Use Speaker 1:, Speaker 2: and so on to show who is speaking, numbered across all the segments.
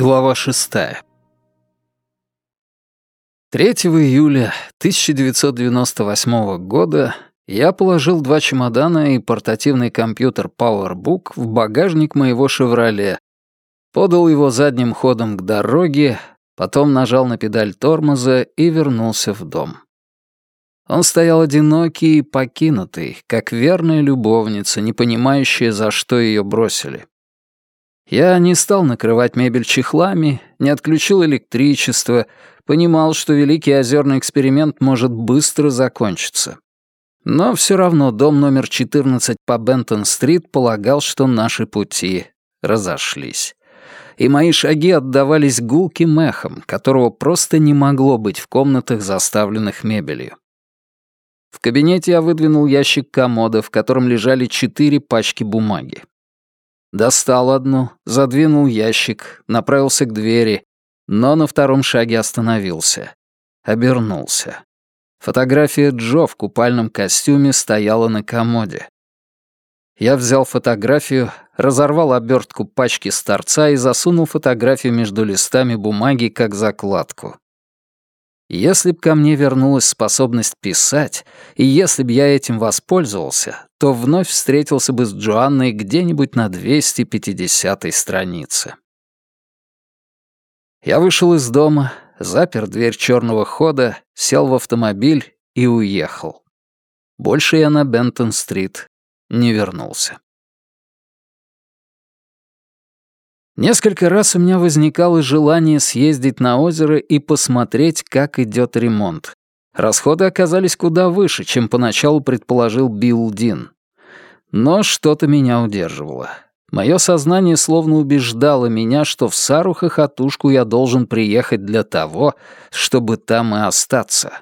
Speaker 1: Глава шестая. 3 июля 1998 года я положил два чемодана и портативный компьютер PowerBook в багажник моего «Шевроле», подал его задним ходом к дороге, потом нажал на педаль тормоза и вернулся в дом. Он стоял одинокий и покинутый, как верная любовница, не понимающая, за что ее бросили. Я не стал накрывать мебель чехлами, не отключил электричество, понимал, что великий озерный эксперимент может быстро закончиться. Но все равно дом номер 14 по Бентон-стрит полагал, что наши пути разошлись. И мои шаги отдавались гулким эхом, которого просто не могло быть в комнатах, заставленных мебелью. В кабинете я выдвинул ящик комода, в котором лежали четыре пачки бумаги. Достал одну, задвинул ящик, направился к двери, но на втором шаге остановился. Обернулся. Фотография Джо в купальном костюме стояла на комоде. Я взял фотографию, разорвал обертку пачки с торца и засунул фотографию между листами бумаги как закладку. Если б ко мне вернулась способность писать, и если б я этим воспользовался, то вновь встретился бы с Джоанной где-нибудь на 250-й странице. Я вышел из дома, запер дверь черного хода, сел в автомобиль и уехал. Больше я на Бентон-стрит не вернулся. Несколько раз у меня возникало желание съездить на озеро и посмотреть, как идет ремонт. Расходы оказались куда выше, чем поначалу предположил Билл Дин. Но что-то меня удерживало. Мое сознание словно убеждало меня, что в Сару-Хохотушку я должен приехать для того, чтобы там и остаться.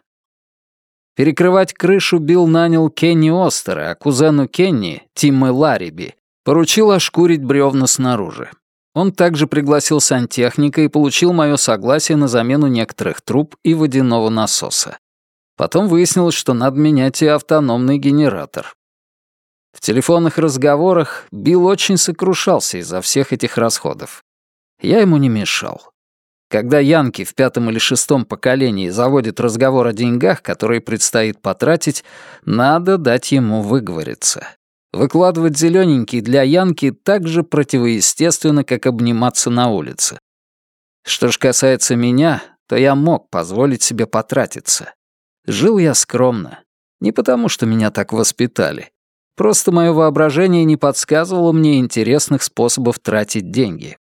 Speaker 1: Перекрывать крышу Билл нанял Кенни Остера, а кузену Кенни, Тиммы Лариби, поручил ошкурить бревна снаружи. Он также пригласил сантехника и получил мое согласие на замену некоторых труб и водяного насоса. Потом выяснилось, что надо менять и автономный генератор. В телефонных разговорах Билл очень сокрушался из-за всех этих расходов. Я ему не мешал. Когда Янки в пятом или шестом поколении заводит разговор о деньгах, которые предстоит потратить, надо дать ему выговориться. Выкладывать зелененький для Янки так же противоестественно, как обниматься на улице. Что ж касается меня, то я мог позволить себе потратиться. Жил я скромно. Не потому, что меня так воспитали. Просто мое воображение не подсказывало мне интересных способов тратить деньги.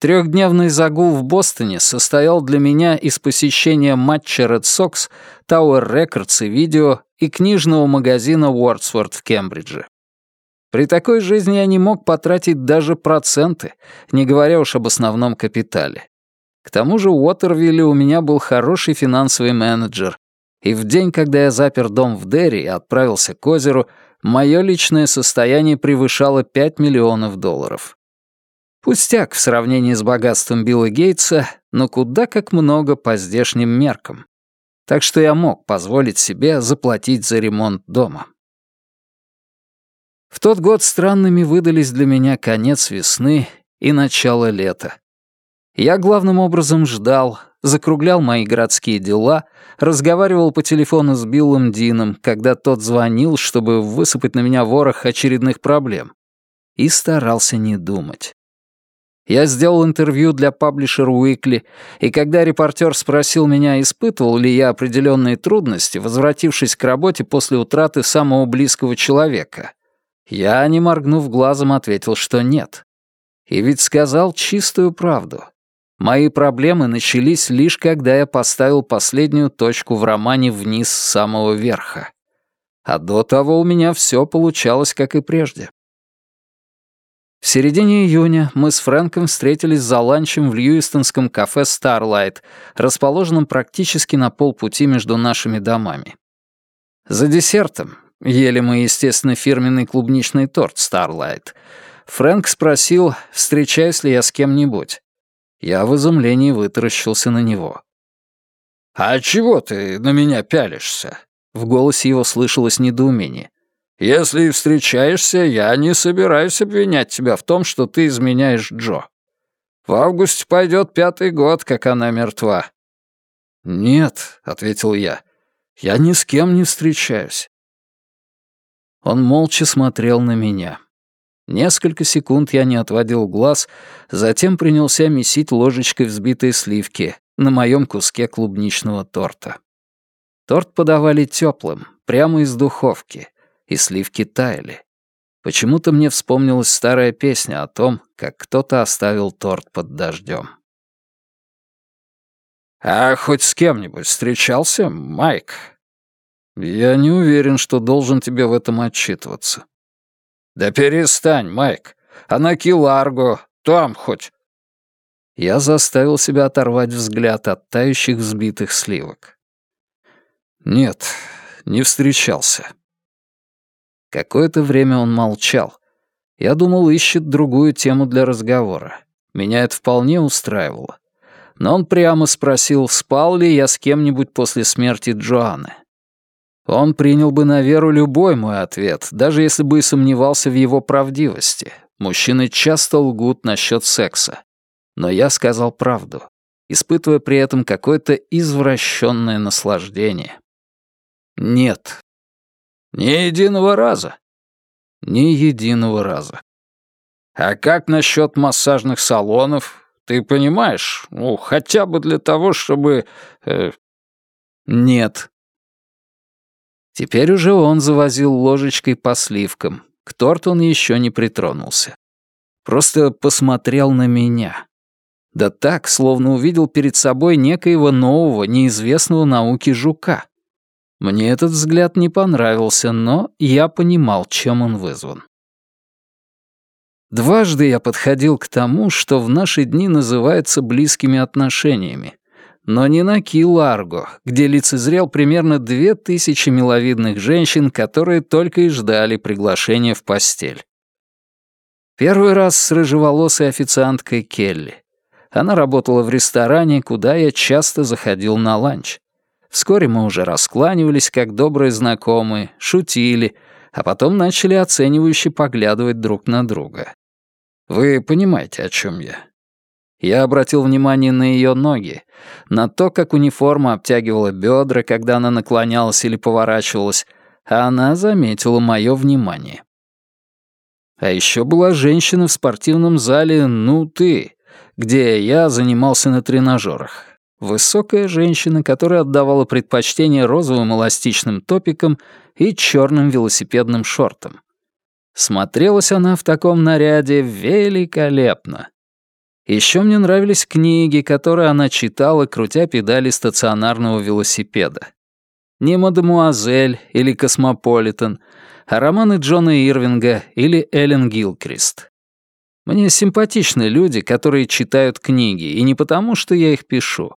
Speaker 1: Трехдневный загул в Бостоне состоял для меня из посещения матча Red Sox, Tower Records и видео и книжного магазина Уордсворт в Кембридже. При такой жизни я не мог потратить даже проценты, не говоря уж об основном капитале. К тому же в Уотервилле у меня был хороший финансовый менеджер, и в день, когда я запер дом в Дерри и отправился к озеру, мое личное состояние превышало 5 миллионов долларов. Пустяк в сравнении с богатством Билла Гейтса, но куда как много по здешним меркам. Так что я мог позволить себе заплатить за ремонт дома. В тот год странными выдались для меня конец весны и начало лета. Я главным образом ждал, закруглял мои городские дела, разговаривал по телефону с Биллом Дином, когда тот звонил, чтобы высыпать на меня ворох очередных проблем, и старался не думать. Я сделал интервью для паблишера Уикли, и когда репортер спросил меня, испытывал ли я определенные трудности, возвратившись к работе после утраты самого близкого человека, я, не моргнув глазом, ответил, что нет. И ведь сказал чистую правду. Мои проблемы начались лишь когда я поставил последнюю точку в романе «Вниз с самого верха». А до того у меня все получалось, как и прежде. В середине июня мы с Фрэнком встретились за ланчем в Льюистонском кафе Starlight, расположенном практически на полпути между нашими домами. За десертом, Ели мы, естественно, фирменный клубничный торт Starlight. Фрэнк спросил, встречаюсь ли я с кем-нибудь. Я в изумлении вытаращился на него. «А чего ты на меня пялишься?» В голосе его слышалось недоумение. «Если встречаешься, я не собираюсь обвинять тебя в том, что ты изменяешь Джо. В августе пойдет пятый год, как она мертва». «Нет», — ответил я, — «я ни с кем не встречаюсь». Он молча смотрел на меня. Несколько секунд я не отводил глаз, затем принялся месить ложечкой взбитые сливки на моем куске клубничного торта. Торт подавали теплым, прямо из духовки, и сливки таяли. Почему-то мне вспомнилась старая песня о том, как кто-то оставил торт под дождем. «А хоть с кем-нибудь встречался, Майк?» «Я не уверен, что должен тебе в этом отчитываться». «Да перестань, Майк. А на Киларго, там хоть...» Я заставил себя оторвать взгляд от тающих взбитых сливок. «Нет, не встречался». Какое-то время он молчал. Я думал, ищет другую тему для разговора. Меня это вполне устраивало. Но он прямо спросил, спал ли я с кем-нибудь после смерти Джоанны. Он принял бы на веру любой мой ответ, даже если бы и сомневался в его правдивости. Мужчины часто лгут насчет секса. Но я сказал правду, испытывая при этом какое-то извращенное наслаждение. Нет, ни единого раза. Ни единого раза. А как насчет массажных салонов? Ты понимаешь? Ну, хотя бы для того, чтобы... Э... Нет. Теперь уже он завозил ложечкой по сливкам. К торту он еще не притронулся. Просто посмотрел на меня. Да так, словно увидел перед собой некоего нового, неизвестного науке жука. Мне этот взгляд не понравился, но я понимал, чем он вызван. Дважды я подходил к тому, что в наши дни называется близкими отношениями, но не на Ки-Ларго, где лицезрел примерно две тысячи миловидных женщин, которые только и ждали приглашения в постель. Первый раз с рыжеволосой официанткой Келли. Она работала в ресторане, куда я часто заходил на ланч. Вскоре мы уже раскланивались, как добрые знакомые, шутили, а потом начали оценивающе поглядывать друг на друга. Вы понимаете, о чем я? Я обратил внимание на ее ноги, на то, как униформа обтягивала бедра, когда она наклонялась или поворачивалась, а она заметила мое внимание. А еще была женщина в спортивном зале «Ну ты», где я занимался на тренажерах. Высокая женщина, которая отдавала предпочтение розовым эластичным топикам и черным велосипедным шортам. Смотрелась она в таком наряде великолепно. Еще мне нравились книги, которые она читала, крутя педали стационарного велосипеда. Не «Мадемуазель» или «Космополитен», а романы Джона Ирвинга или Эллен Гилкрист. Мне симпатичны люди, которые читают книги, и не потому, что я их пишу,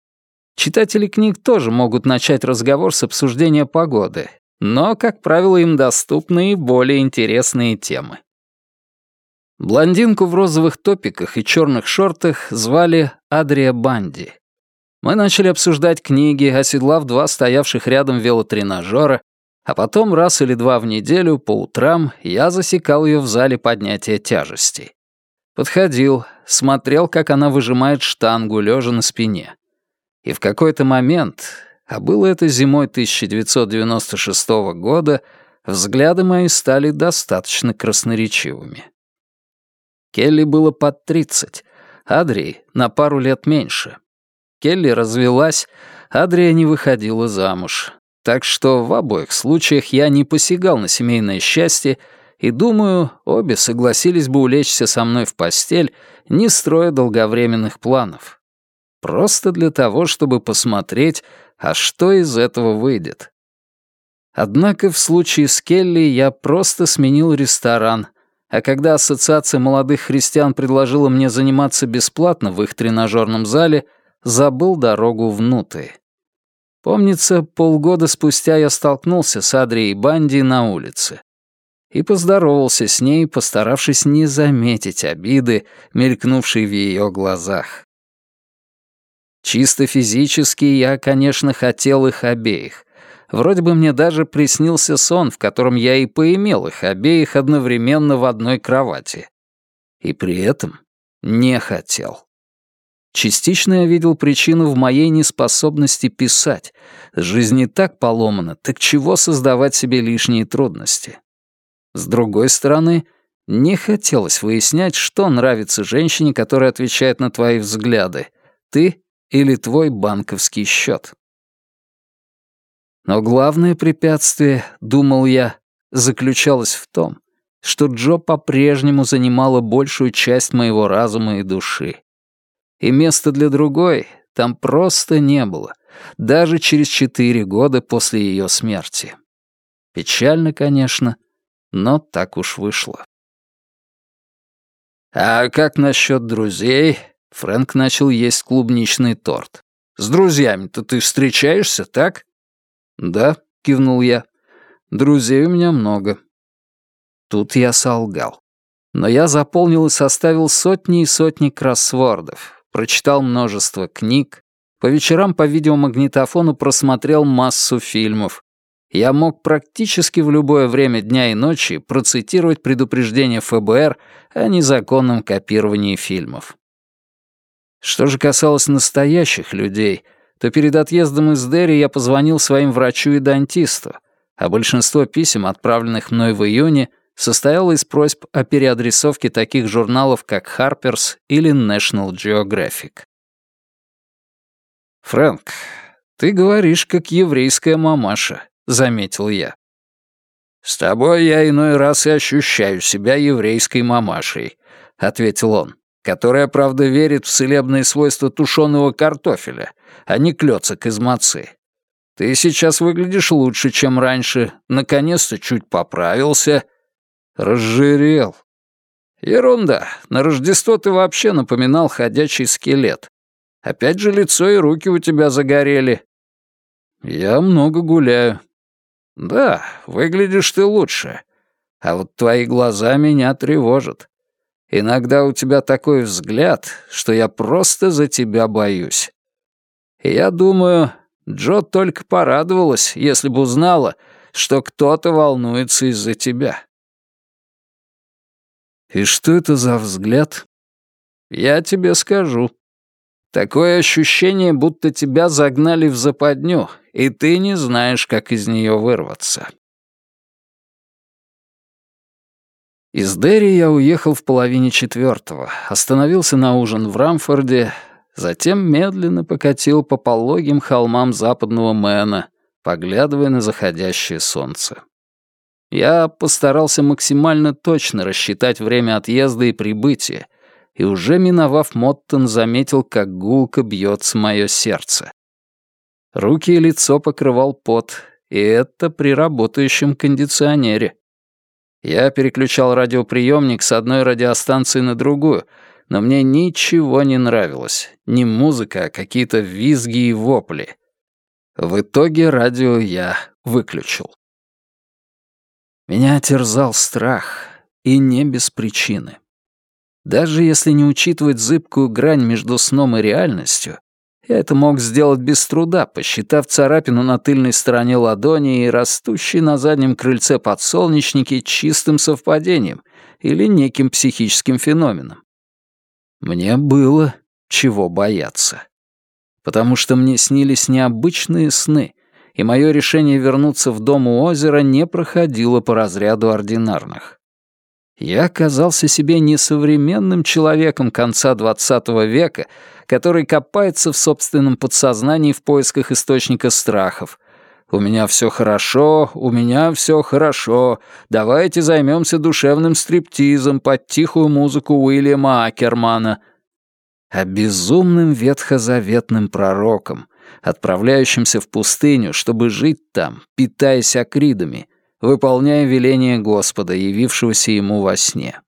Speaker 1: Читатели книг тоже могут начать разговор с обсуждения погоды, но, как правило, им доступны и более интересные темы. Блондинку в розовых топиках и черных шортах звали Адрия Банди. Мы начали обсуждать книги, оседлав два стоявших рядом велотренажера, а потом раз или два в неделю по утрам я засекал ее в зале поднятия тяжестей. Подходил, смотрел, как она выжимает штангу, лежа на спине. И в какой-то момент, а было это зимой 1996 года, взгляды мои стали достаточно красноречивыми. Келли было под 30, Адри на пару лет меньше. Келли развелась, Адрия не выходила замуж. Так что в обоих случаях я не посягал на семейное счастье и, думаю, обе согласились бы улечься со мной в постель, не строя долговременных планов. Просто для того, чтобы посмотреть, а что из этого выйдет. Однако в случае с Келли я просто сменил ресторан, а когда Ассоциация молодых христиан предложила мне заниматься бесплатно в их тренажерном зале, забыл дорогу внутрь. Помнится, полгода спустя я столкнулся с Адрией Банди на улице и поздоровался с ней, постаравшись не заметить обиды, мелькнувшей в ее глазах. Чисто физически я, конечно, хотел их обеих. Вроде бы мне даже приснился сон, в котором я и поимел их обеих одновременно в одной кровати. И при этом не хотел. Частично я видел причину в моей неспособности писать. Жизнь не так поломана, так чего создавать себе лишние трудности? С другой стороны, не хотелось выяснять, что нравится женщине, которая отвечает на твои взгляды. Ты или твой банковский счет. Но главное препятствие, думал я, заключалось в том, что Джо по-прежнему занимала большую часть моего разума и души. И места для другой там просто не было, даже через четыре года после ее смерти. Печально, конечно, но так уж вышло. «А как насчет друзей?» Фрэнк начал есть клубничный торт. «С друзьями-то ты встречаешься, так?» «Да», — кивнул я. «Друзей у меня много». Тут я солгал. Но я заполнил и составил сотни и сотни кроссвордов, прочитал множество книг, по вечерам по видеомагнитофону просмотрел массу фильмов. Я мог практически в любое время дня и ночи процитировать предупреждение ФБР о незаконном копировании фильмов. Что же касалось настоящих людей, то перед отъездом из Дерри я позвонил своим врачу и дантисту, а большинство писем, отправленных мной в июне, состояла из просьб о переадресовке таких журналов, как Harper's или National Geographic. «Фрэнк, ты говоришь, как еврейская мамаша», — заметил я. «С тобой я иной раз и ощущаю себя еврейской мамашей», — ответил он, «которая, правда, верит в целебные свойства тушеного картофеля, а не клёцок из мацы. Ты сейчас выглядишь лучше, чем раньше, наконец-то чуть поправился». Разжирел. Ерунда. На Рождество ты вообще напоминал ходячий скелет. Опять же лицо и руки у тебя загорели. Я много гуляю. Да, выглядишь ты лучше. А вот твои глаза меня тревожат. Иногда у тебя такой взгляд, что я просто за тебя боюсь. И я думаю, Джо только порадовалась, если бы узнала, что кто-то волнуется из-за тебя. И что это за взгляд? Я тебе скажу. Такое ощущение, будто тебя загнали в западню, и ты не знаешь, как из нее вырваться. Из Дерри я уехал в половине четвертого, остановился на ужин в Рамфорде, затем медленно покатил по пологим холмам западного Мэна, поглядывая на заходящее солнце. Я постарался максимально точно рассчитать время отъезда и прибытия, и уже миновав Моттон, заметил, как гулко бьется мое сердце. Руки и лицо покрывал пот, и это при работающем кондиционере. Я переключал радиоприемник с одной радиостанции на другую, но мне ничего не нравилось. Не музыка, а какие-то визги и вопли. В итоге радио я выключил. Меня терзал страх, и не без причины. Даже если не учитывать зыбкую грань между сном и реальностью, это мог сделать без труда, посчитав царапину на тыльной стороне ладони и растущий на заднем крыльце подсолнечники чистым совпадением или неким психическим феноменом. Мне было чего бояться. Потому что мне снились необычные сны, и мое решение вернуться в дом у озера не проходило по разряду ординарных. Я казался себе несовременным человеком конца XX века, который копается в собственном подсознании в поисках источника страхов. «У меня все хорошо, у меня все хорошо, давайте займемся душевным стриптизом под тихую музыку Уильяма Акермана», а безумным ветхозаветным пророком — отправляющимся в пустыню, чтобы жить там, питаясь акридами, выполняя веление Господа, явившегося ему во сне.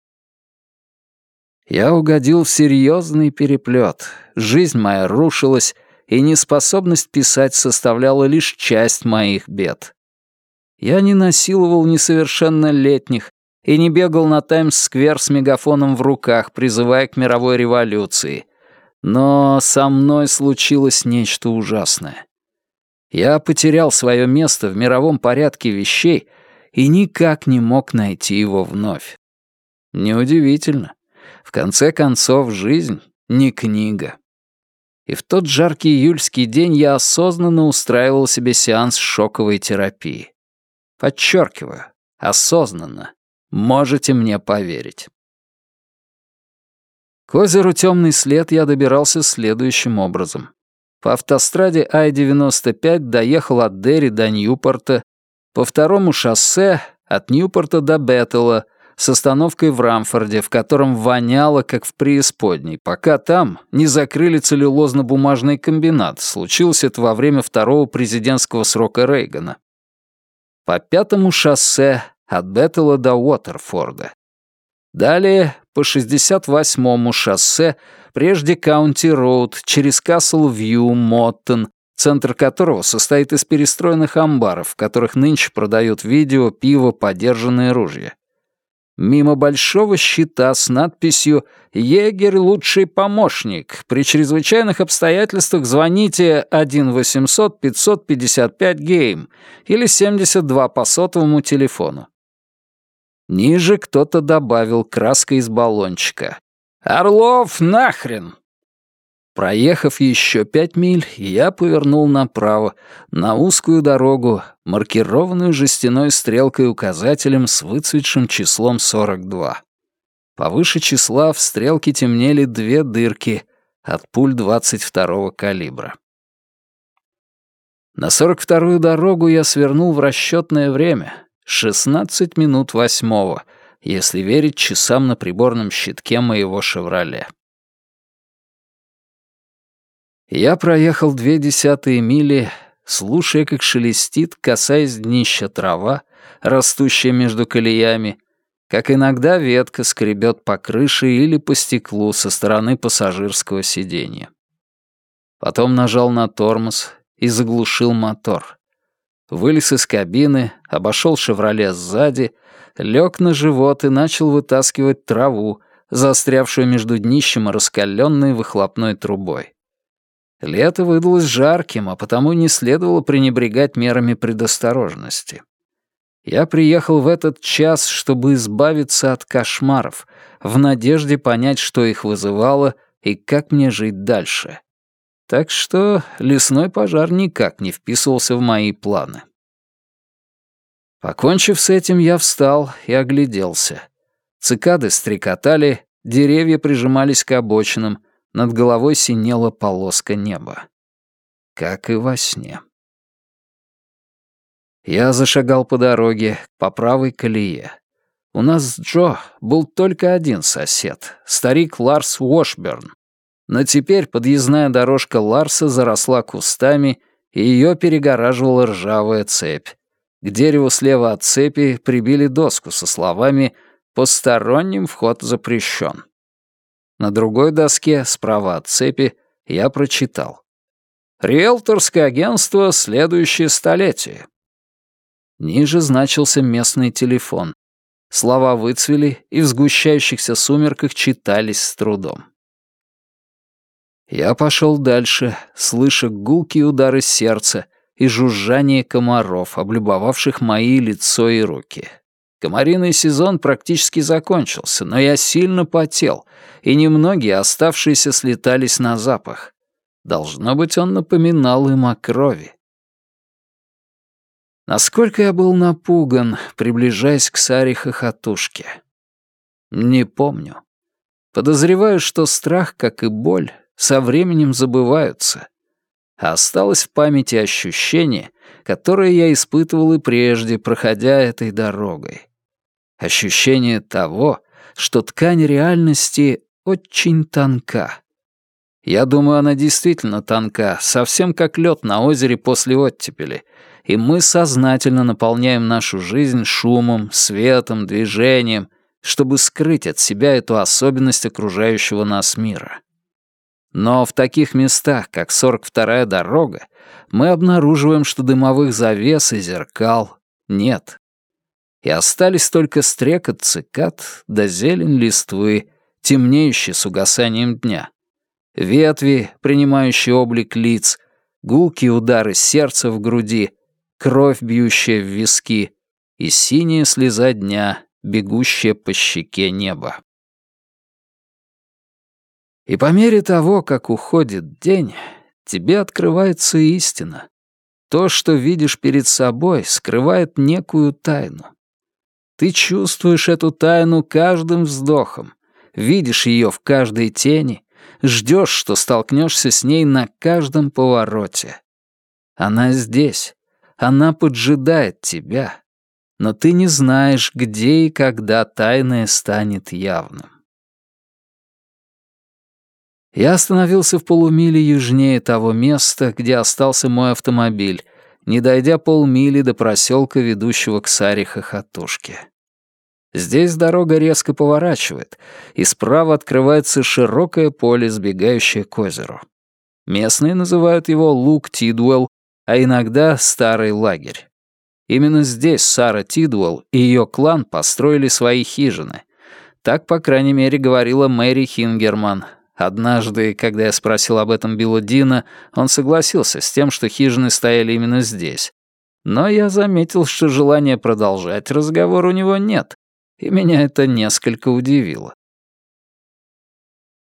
Speaker 1: Я угодил в серьезный переплет. Жизнь моя рушилась, и неспособность писать составляла лишь часть моих бед. Я не насиловал несовершеннолетних и не бегал на Таймс-сквер с мегафоном в руках, призывая к мировой революции, но со мной случилось нечто ужасное. Я потерял свое место в мировом порядке вещей и никак не мог найти его вновь. Неудивительно. В конце концов, жизнь не книга. И в тот жаркий июльский день я осознанно устраивал себе сеанс шоковой терапии. Подчеркиваю, осознанно. Можете мне поверить. К озеру Темный след я добирался следующим образом. По автостраде Ай-95 доехал от Дерри до Ньюпорта, по второму шоссе от Ньюпорта до Беттела с остановкой в Рамфорде, в котором воняло, как в преисподней, пока там не закрыли целлюлозно-бумажный комбинат. Случилось это во время второго президентского срока Рейгана. По пятому шоссе от Беттела до Уотерфорда. Далее по 68-му шоссе, прежде Каунти-Роуд, через Касл-Вью, Моттон, центр которого состоит из перестроенных амбаров, в которых нынче продают видео, пиво, подержанные ружья. Мимо большого щита с надписью «Егерь — лучший помощник. При чрезвычайных обстоятельствах звоните 1-800-555-GAME» или 72 по сотовому телефону. Ниже кто-то добавил краской из баллончика. «Орлов нахрен!» Проехав еще пять миль, я повернул направо, на узкую дорогу, маркированную жестяной стрелкой-указателем с выцветшим числом 42. Повыше числа в стрелке темнели две дырки от пуль 22-го калибра. На 42-ю дорогу я свернул в расчетное время — 16 минут восьмого, если верить часам на приборном щитке моего «Шевроле». Я проехал две десятые мили, слушая, как шелестит, касаясь днища трава, растущая между колеями, как иногда ветка скребет по крыше или по стеклу со стороны пассажирского сиденья. Потом нажал на тормоз и заглушил мотор вылез из кабины, обошел «Шевроле» сзади, лег на живот и начал вытаскивать траву, застрявшую между днищем и раскаленной выхлопной трубой. Лето выдалось жарким, а потому не следовало пренебрегать мерами предосторожности. Я приехал в этот час, чтобы избавиться от кошмаров, в надежде понять, что их вызывало и как мне жить дальше. Так что лесной пожар никак не вписывался в мои планы. Покончив с этим, я встал и огляделся. Цикады стрекотали, деревья прижимались к обочинам, над головой синела полоска неба. Как и во сне. Я зашагал по дороге, по правой колее. У нас с Джо был только один сосед, старик Ларс Уошберн, но теперь подъездная дорожка Ларса заросла кустами, и ее перегораживала ржавая цепь. К дереву слева от цепи прибили доску со словами «Посторонним вход запрещен». На другой доске, справа от цепи, я прочитал «Риэлторское агентство «Следующее столетие». Ниже значился местный телефон. Слова выцвели и в сгущающихся сумерках читались с трудом. Я пошел дальше, слыша гулкие удары сердца и жужжание комаров, облюбовавших мои лицо и руки. Комариный сезон практически закончился, но я сильно потел, и немногие оставшиеся слетались на запах. Должно быть, он напоминал им о крови. Насколько я был напуган, приближаясь к Саре Хохотушке. Не помню. Подозреваю, что страх, как и боль, со временем забываются. А осталось в памяти ощущение, которое я испытывал и прежде, проходя этой дорогой. Ощущение того, что ткань реальности очень тонка. Я думаю, она действительно тонка, совсем как лед на озере после оттепели, и мы сознательно наполняем нашу жизнь шумом, светом, движением, чтобы скрыть от себя эту особенность окружающего нас мира. Но в таких местах, как 42-я дорога, мы обнаруживаем, что дымовых завес и зеркал нет. И остались только стрекот цикад да зелень листвы, темнеющие с угасанием дня. Ветви, принимающие облик лиц, гулкие удары сердца в груди, кровь, бьющая в виски, и синяя слеза дня, бегущая по щеке неба. И по мере того, как уходит день, тебе открывается истина. То, что видишь перед собой, скрывает некую тайну. Ты чувствуешь эту тайну каждым вздохом, видишь ее в каждой тени, ждешь, что столкнешься с ней на каждом повороте. Она здесь, она поджидает тебя, но ты не знаешь, где и когда тайное станет явным. Я остановился в полумиле южнее того места, где остался мой автомобиль, не дойдя полмили до проселка, ведущего к Саре Хохотушке. Здесь дорога резко поворачивает, и справа открывается широкое поле, сбегающее к озеру. Местные называют его Лук Тидуэлл, а иногда Старый лагерь. Именно здесь Сара Тидуэлл и ее клан построили свои хижины. Так, по крайней мере, говорила Мэри Хингерман, Однажды, когда я спросил об этом Билла Дина, он согласился с тем, что хижины стояли именно здесь. Но я заметил, что желания продолжать разговор у него нет, и меня это несколько удивило.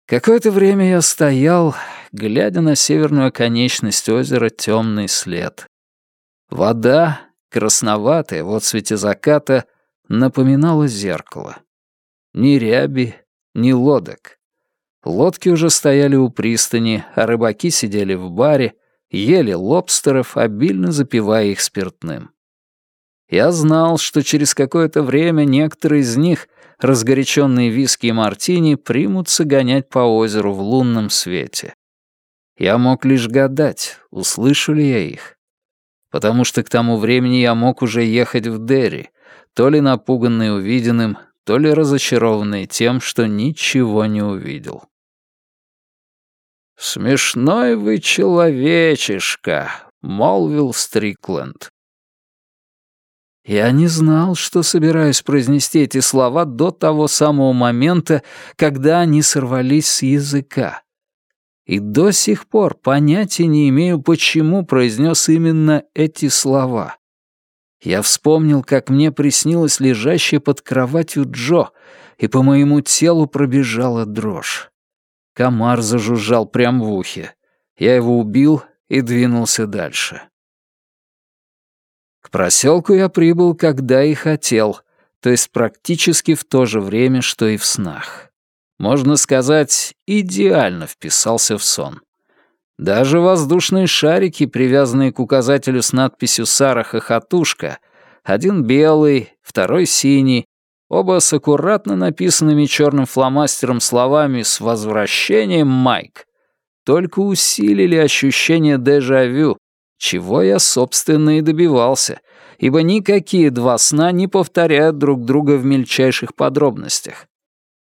Speaker 1: Какое-то время я стоял, глядя на северную оконечность озера темный след. Вода, красноватая в отсвете заката, напоминала зеркало. Ни ряби, ни лодок. Лодки уже стояли у пристани, а рыбаки сидели в баре, ели лобстеров, обильно запивая их спиртным. Я знал, что через какое-то время некоторые из них, разгоряченные виски и мартини, примутся гонять по озеру в лунном свете. Я мог лишь гадать, услышу ли я их. Потому что к тому времени я мог уже ехать в Дерри, то ли напуганный увиденным, то ли разочарованный тем, что ничего не увидел. «Смешной вы человечишка», — молвил Стрикленд. Я не знал, что собираюсь произнести эти слова до того самого момента, когда они сорвались с языка. И до сих пор понятия не имею, почему произнес именно эти слова. Я вспомнил, как мне приснилось лежащее под кроватью Джо, и по моему телу пробежала дрожь. Комар зажужжал прямо в ухе. Я его убил и двинулся дальше. К проселку я прибыл, когда и хотел, то есть практически в то же время, что и в снах. Можно сказать, идеально вписался в сон. Даже воздушные шарики, привязанные к указателю с надписью «Сара Хохотушка», один белый, второй синий, Оба с аккуратно написанными черным фломастером словами «С возвращением, Майк!» только усилили ощущение дежавю, чего я, собственно, и добивался, ибо никакие два сна не повторяют друг друга в мельчайших подробностях.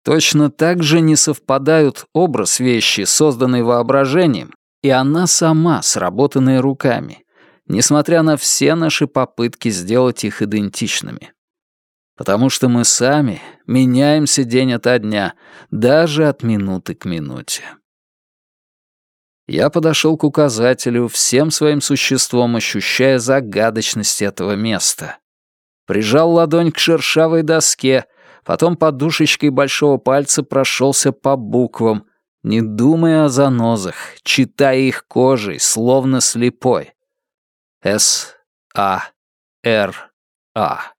Speaker 1: Точно так же не совпадают образ вещи, созданный воображением, и она сама, сработанная руками, несмотря на все наши попытки сделать их идентичными потому что мы сами меняемся день ото дня, даже от минуты к минуте. Я подошел к указателю, всем своим существом ощущая загадочность этого места. Прижал ладонь к шершавой доске, потом подушечкой большого пальца прошелся по буквам, не думая о занозах, читая их кожей, словно слепой. С, А, Р, А.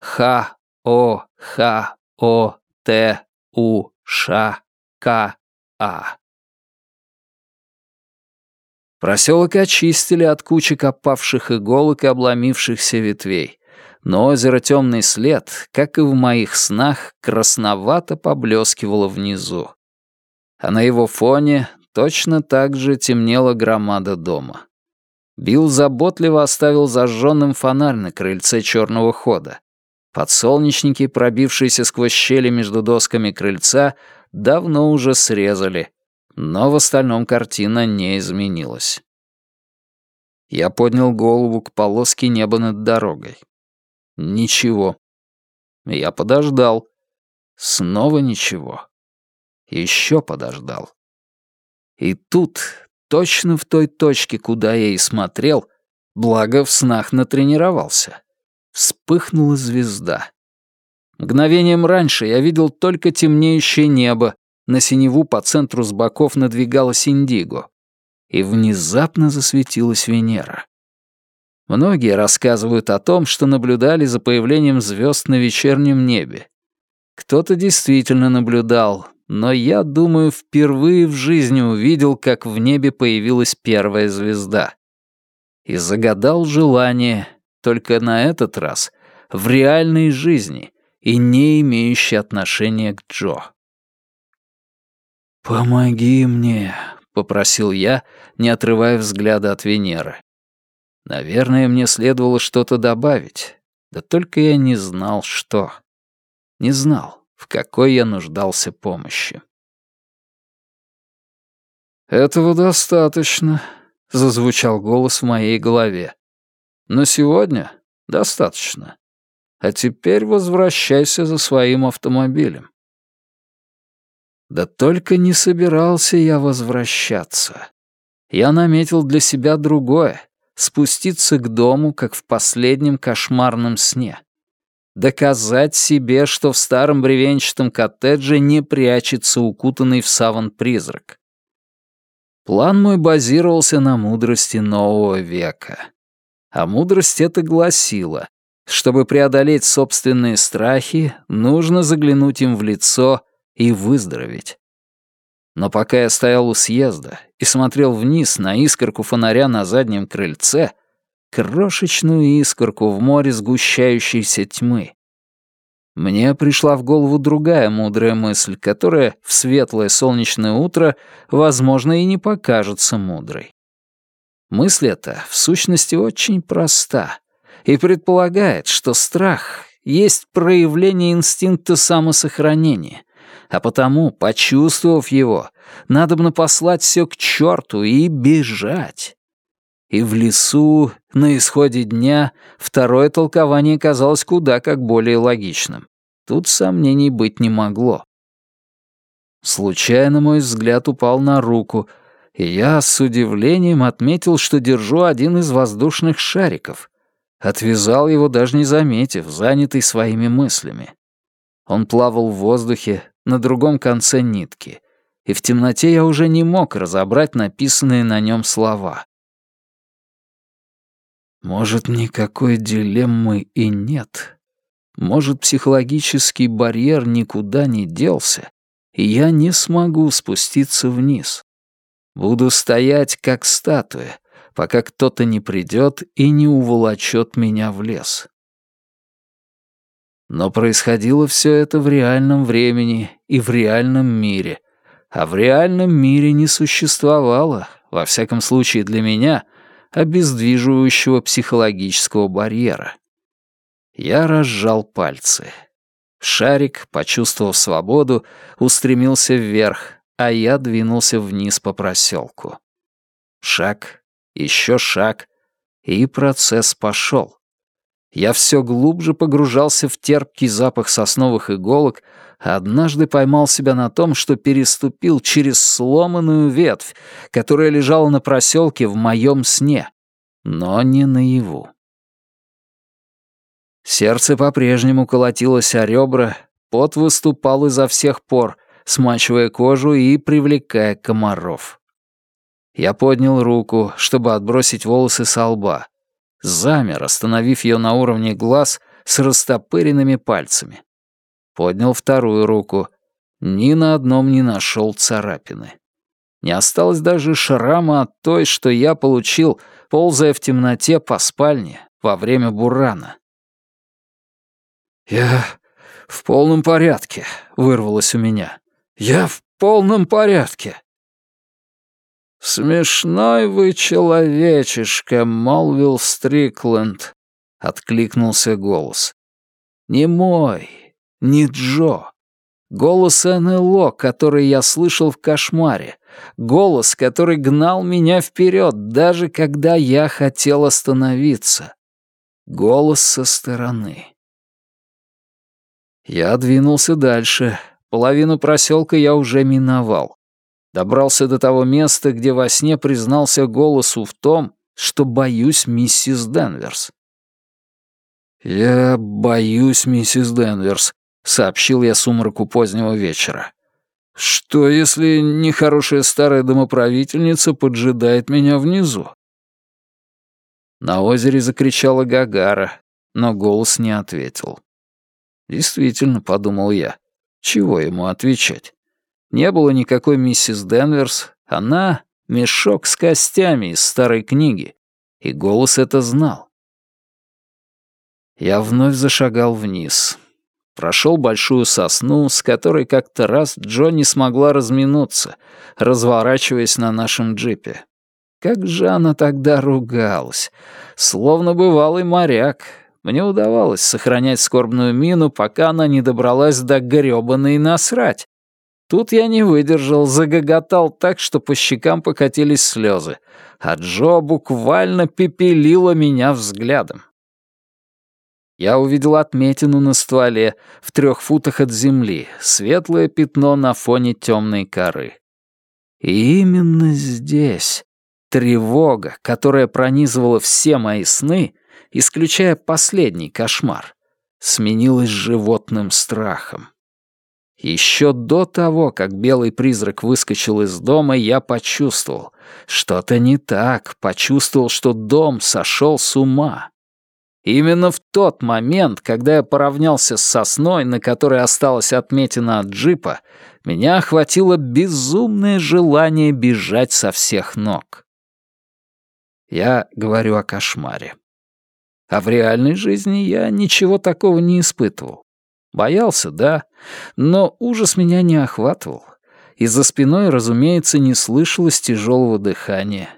Speaker 1: Х-О-Х-О-Т-У-Ш-К-А. Проселок очистили от кучек опавших иголок и обломившихся ветвей, но озеро Темный след, как и в моих снах, красновато поблескивало внизу. А на его фоне точно так же темнела громада дома. Билл заботливо оставил зажженным фонарь на крыльце черного хода. Подсолнечники, пробившиеся сквозь щели между досками крыльца, давно уже срезали, но в остальном картина не изменилась. Я поднял голову к полоске неба над дорогой. Ничего. Я подождал. Снова ничего. Еще подождал. И тут, точно в той точке, куда я и смотрел, благо в снах натренировался, Вспыхнула звезда. Мгновением раньше я видел только темнеющее небо, на синеву по центру с боков надвигалась Индиго. И внезапно засветилась Венера. Многие рассказывают о том, что наблюдали за появлением звезд на вечернем небе. Кто-то действительно наблюдал, но я, думаю, впервые в жизни увидел, как в небе появилась первая звезда. И загадал желание, только на этот раз, в реальной жизни и не имеющей отношения к Джо. «Помоги мне», — попросил я, не отрывая взгляда от Венеры. Наверное, мне следовало что-то добавить, да только я не знал, что. Не знал, в какой я нуждался помощи. «Этого достаточно», — зазвучал голос в моей голове. «Но сегодня достаточно. А теперь возвращайся за своим автомобилем». Да только не собирался я возвращаться. Я наметил для себя другое спуститься к дому, как в последнем кошмарном сне. Доказать себе, что в старом бревенчатом коттедже не прячется укутанный в саван призрак. План мой базировался на мудрости нового века. А мудрость эта гласила, чтобы преодолеть собственные страхи, нужно заглянуть им в лицо и выздороветь. Но пока я стоял у съезда и смотрел вниз на искорку фонаря на заднем крыльце, крошечную искорку в море сгущающейся тьмы, мне пришла в голову другая мудрая мысль, которая в светлое солнечное утро, возможно, и не покажется мудрой. Мысль эта, в сущности, очень проста и предполагает, что страх есть проявление инстинкта самосохранения, а потому, почувствовав его, надо бы послать все к черту и бежать. И в лесу, на исходе дня, второе толкование казалось куда как более логичным. Тут сомнений быть не могло. Случайно мой взгляд упал на руку, и я с удивлением отметил, что держу один из воздушных шариков. Отвязал его, даже не заметив, занятый своими мыслями. Он плавал в воздухе, на другом конце нитки, и в темноте я уже не мог разобрать написанные на нем слова. Может, никакой дилеммы и нет. Может, психологический барьер никуда не делся, и я не смогу спуститься вниз. Буду стоять, как статуя, пока кто-то не придет и не уволочет меня в лес. Но происходило все это в реальном времени и в реальном мире. А в реальном мире не существовало, во всяком случае для меня, обездвиживающего психологического барьера. Я разжал пальцы. Шарик, почувствовав свободу, устремился вверх, а я двинулся вниз по проселку. Шаг, еще шаг, и процесс пошел. Я все глубже погружался в терпкий запах сосновых иголок, а однажды поймал себя на том, что переступил через сломанную ветвь, которая лежала на проселке в моем сне, но не наяву. Сердце по-прежнему колотилось о ребра, пот выступал изо всех пор, смачивая кожу и привлекая комаров. Я поднял руку, чтобы отбросить волосы со лба замер, остановив ее на уровне глаз с растопыренными пальцами. Поднял вторую руку. Ни на одном не нашел царапины. Не осталось даже шрама от той, что я получил, ползая в темноте по спальне во время бурана. «Я в полном порядке», — вырвалось у меня. «Я в полном порядке». «Смешной вы человечишка», — молвил Стрикленд. Откликнулся голос. «Не мой, не Джо. Голос НЛО, который я слышал в кошмаре. Голос, который гнал меня вперед, даже когда я хотел остановиться. Голос со стороны». Я двинулся дальше. Половину проселка я уже миновал. Добрался до того места, где во сне признался голосу в том, что боюсь миссис Денверс. «Я боюсь миссис Денверс», — сообщил я сумраку позднего вечера. Что, если нехорошая старая домоправительница поджидает меня внизу? На озере закричала Гагара, но голос не ответил. Действительно, подумал я, чего ему отвечать? Не было никакой миссис Денверс, она — мешок с костями из старой книги, и голос это знал. Я вновь зашагал вниз. Прошел большую сосну, с которой как-то раз Джонни смогла разминуться, разворачиваясь на нашем джипе. Как же она тогда ругалась. Словно бывалый моряк. Мне удавалось сохранять скорбную мину, пока она не добралась до грёбаной насрать. Тут я не выдержал, загоготал так, что по щекам покатились слезы, а Джо буквально пепелила меня взглядом. Я увидел отметину на стволе в трех футах от земли, светлое пятно на фоне темной коры. И именно здесь тревога, которая пронизывала все мои сны, исключая последний кошмар, сменилась животным страхом. Еще до того, как белый призрак выскочил из дома, я почувствовал, что-то не так, почувствовал, что дом сошел с ума. Именно в тот момент, когда я поравнялся с сосной, на которой осталась отметина от джипа, меня охватило безумное желание бежать со всех ног. Я говорю о кошмаре. А в реальной жизни я ничего такого не испытывал. Боялся, да, но ужас меня не охватывал. И за спиной, разумеется, не слышалось тяжелого дыхания.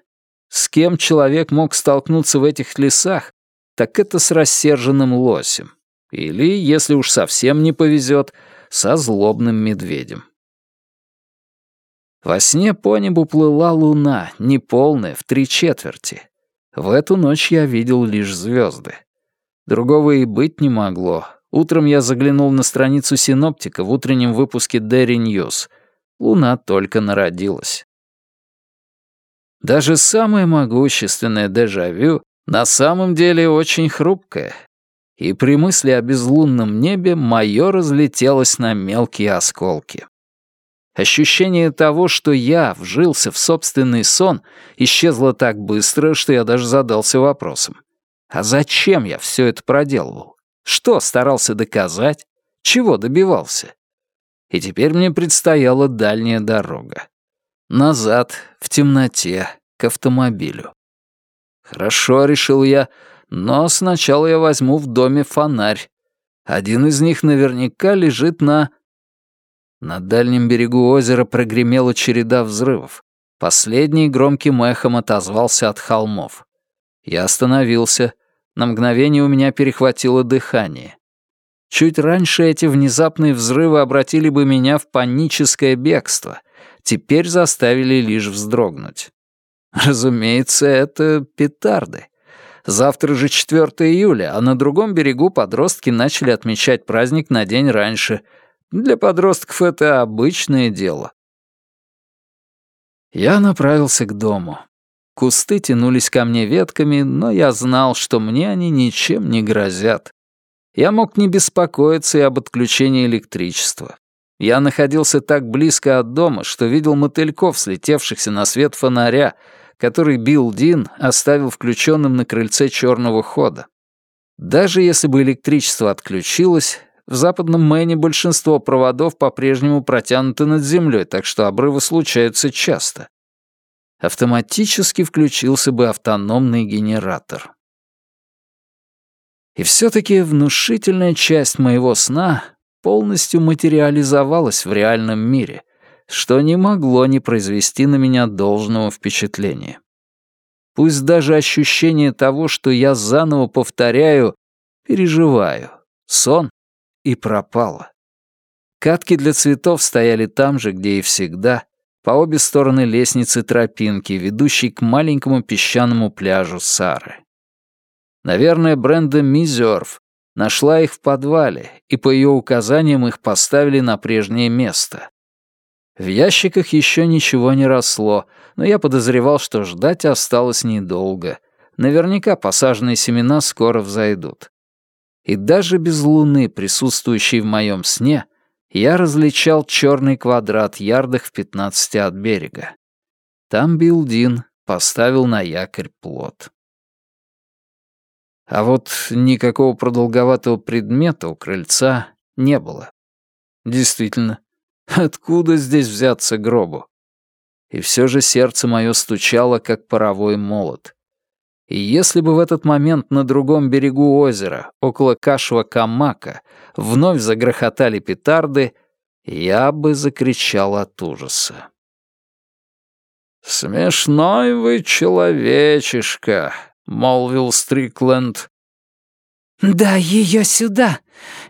Speaker 1: С кем человек мог столкнуться в этих лесах, так это с рассерженным лосем. Или, если уж совсем не повезет, со злобным медведем. Во сне по небу плыла луна, неполная, в три четверти. В эту ночь я видел лишь звезды. Другого и быть не могло. Утром я заглянул на страницу синоптика в утреннем выпуске Daily News. Луна только народилась. Даже самое могущественное дежавю на самом деле очень хрупкая, и при мысли о безлунном небе мое разлетелось на мелкие осколки. Ощущение того, что я вжился в собственный сон, исчезло так быстро, что я даже задался вопросом. А зачем я все это проделывал? Что старался доказать? Чего добивался? И теперь мне предстояла дальняя дорога. Назад, в темноте, к автомобилю. Хорошо, решил я, но сначала я возьму в доме фонарь. Один из них наверняка лежит на... На дальнем берегу озера прогремела череда взрывов. Последний громким эхом отозвался от холмов. Я остановился. На мгновение у меня перехватило дыхание. Чуть раньше эти внезапные взрывы обратили бы меня в паническое бегство. Теперь заставили лишь вздрогнуть. Разумеется, это петарды. Завтра же 4 июля, а на другом берегу подростки начали отмечать праздник на день раньше. Для подростков это обычное дело. Я направился к дому. Кусты тянулись ко мне ветками, но я знал, что мне они ничем не грозят. Я мог не беспокоиться и об отключении электричества. Я находился так близко от дома, что видел мотыльков, слетевшихся на свет фонаря, который Билл Дин оставил включенным на крыльце черного хода. Даже если бы электричество отключилось, в западном Мэне большинство проводов по-прежнему протянуты над землей, так что обрывы случаются часто. Автоматически включился бы автономный генератор. И все-таки внушительная часть моего сна полностью материализовалась в реальном мире — что не могло не произвести на меня должного впечатления. Пусть даже ощущение того, что я заново повторяю, переживаю, сон и пропало. Катки для цветов стояли там же, где и всегда, по обе стороны лестницы тропинки, ведущей к маленькому песчаному пляжу Сары. Наверное, Бренда Мизерф нашла их в подвале, и по ее указаниям их поставили на прежнее место. В ящиках еще ничего не росло, но я подозревал, что ждать осталось недолго. Наверняка посаженные семена скоро взойдут. И даже без луны, присутствующей в моем сне, я различал черный квадрат ярдах в пятнадцати от берега. Там Билдин поставил на якорь плот. А вот никакого продолговатого предмета у крыльца не было. Действительно, откуда здесь взяться гробу? И все же сердце мое стучало, как паровой молот. И если бы в этот момент на другом берегу озера, около Кашева Камака, вновь загрохотали петарды, я бы закричал от ужаса. «Смешной вы человечишка», — молвил Стрикленд.
Speaker 2: «Дай ее сюда!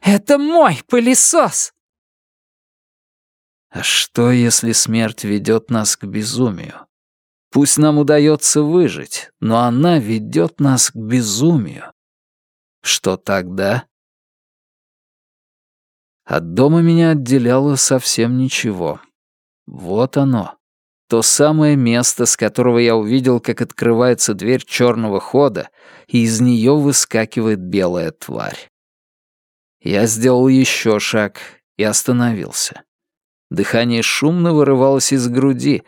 Speaker 2: Это мой пылесос!»
Speaker 1: А что, если смерть ведет нас к безумию? Пусть нам удается выжить, но она ведет нас к безумию. Что тогда? От дома меня отделяло совсем ничего. Вот оно, то самое место, с которого я увидел, как открывается дверь черного хода, и из нее выскакивает белая тварь. Я сделал еще шаг и остановился. Дыхание шумно вырывалось из груди,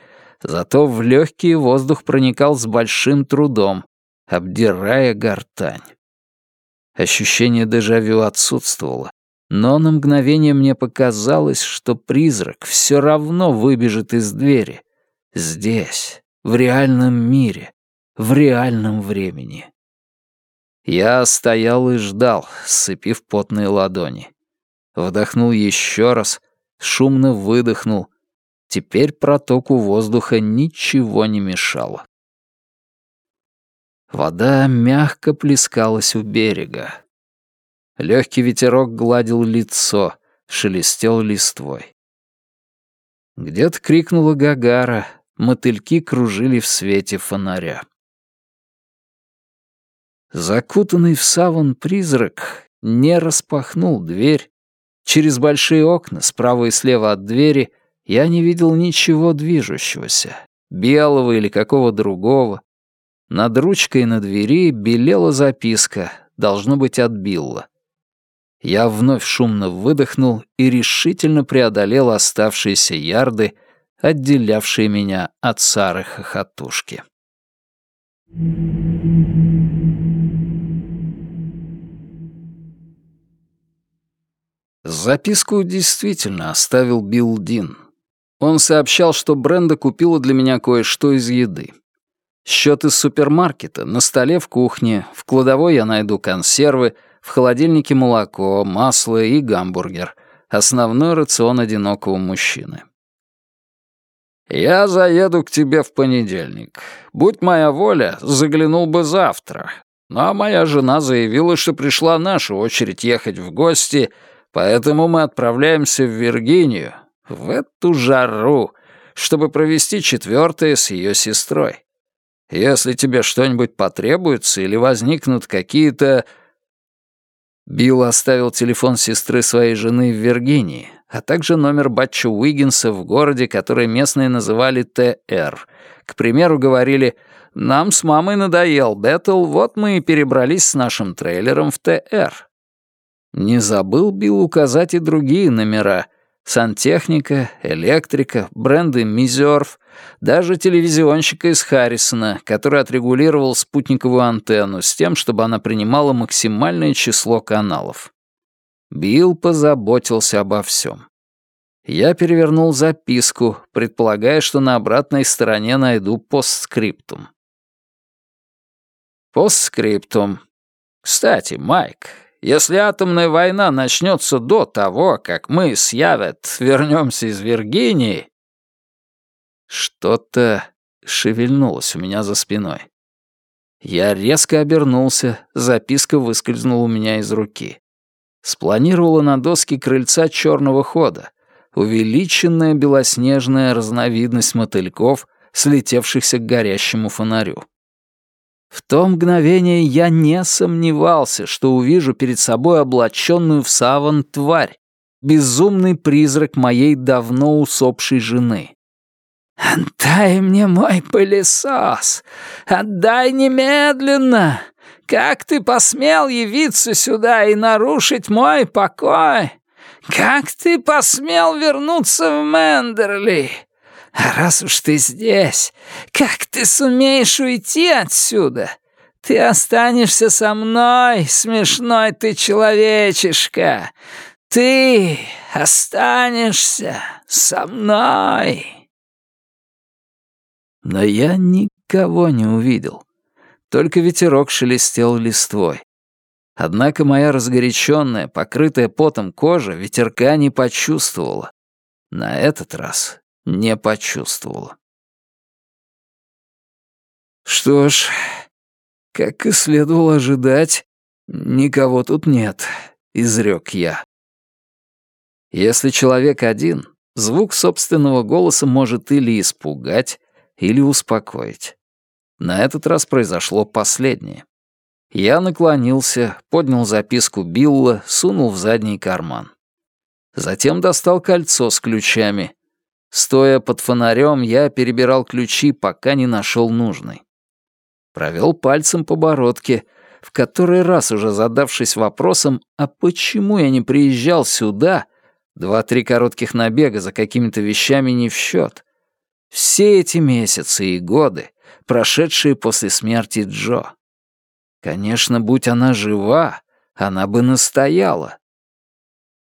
Speaker 1: зато в легкий воздух проникал с большим трудом, обдирая гортань. Ощущение дежавю отсутствовало, но на мгновение мне показалось, что призрак все равно выбежит из двери, Здесь, в реальном мире, в реальном времени. Я стоял и ждал, сцепив потные ладони. Вдохнул еще раз, шумно выдохнул. Теперь протоку воздуха ничего не мешало. Вода мягко плескалась у берега. Легкий ветерок гладил лицо, шелестел листвой. Где-то крикнула Гагара, мотыльки кружили в свете фонаря. Закутанный в саван призрак не распахнул дверь. Через большие окна, справа и слева от двери, я не видел ничего движущегося, белого или какого другого. Над ручкой на двери белела записка, должно быть от Билла. Я вновь шумно выдохнул и решительно преодолел оставшиеся ярды, отделявшие меня от Сары Хохотушки. Записку действительно оставил Билл Дин. Он сообщал, что Бренда купила для меня кое-что из еды. Счет из супермаркета, на столе в кухне, в кладовой я найду консервы, в холодильнике молоко, масло и гамбургер. Основной рацион одинокого мужчины. «Я заеду к тебе в понедельник. Будь моя воля, заглянул бы завтра. Но моя жена заявила, что пришла наша очередь ехать в гости, поэтому мы отправляемся в Виргинию, в эту жару, чтобы провести четвертое с ее сестрой. Если тебе что-нибудь потребуется или возникнут какие-то...» Билл оставил телефон сестры своей жены в Виргинии, а также номер Батча Уиггинса в городе, который местные называли ТР. К примеру, говорили «Нам с мамой надоел Беттл, вот мы и перебрались с нашим трейлером в ТР». Не забыл Билл указать и другие номера — сантехника, электрика, бренды Мизерв, даже телевизионщика из Харрисона, который отрегулировал спутниковую антенну с тем, чтобы она принимала максимальное число каналов. Билл позаботился обо всем. Я перевернул записку, предполагая, что на обратной стороне найду постскриптум. Постскриптум. Кстати, Майк, если атомная война начнется до того, как мы с Явет вернемся из Виргинии... Что-то шевельнулось у меня за спиной. Я резко обернулся, записка выскользнула у меня из руки спланировала на доске крыльца черного хода, увеличенная белоснежная разновидность мотыльков, слетевшихся к горящему фонарю. В то мгновение я не сомневался, что увижу перед собой облаченную в саван тварь, безумный призрак моей давно усопшей жены. «Отдай мне мой пылесос! Отдай немедленно! Как ты посмел явиться сюда и нарушить мой покой?
Speaker 2: Как ты посмел вернуться в Мендерли? А раз уж ты здесь, как ты сумеешь уйти отсюда? Ты останешься со мной, смешной ты человечишка. Ты останешься со мной.
Speaker 1: Но я никого не увидел. Только ветерок шелестел листвой. Однако моя разгоряченная, покрытая потом кожа ветерка не почувствовала. На этот раз не почувствовала. Что ж, как и следовало ожидать, никого тут нет, изрек я. Если человек один, звук собственного голоса может или испугать, или успокоить. На этот раз произошло последнее. Я наклонился, поднял записку Билла, сунул в задний карман. Затем достал кольцо с ключами. Стоя под фонарем, я перебирал ключи, пока не нашел нужный. Провел пальцем по бородке, в который раз уже задавшись вопросом, а почему я не приезжал сюда, два-три коротких набега за какими-то вещами не в счет. Все эти месяцы и годы, прошедшие после смерти Джо. Конечно, будь она жива, она бы настояла.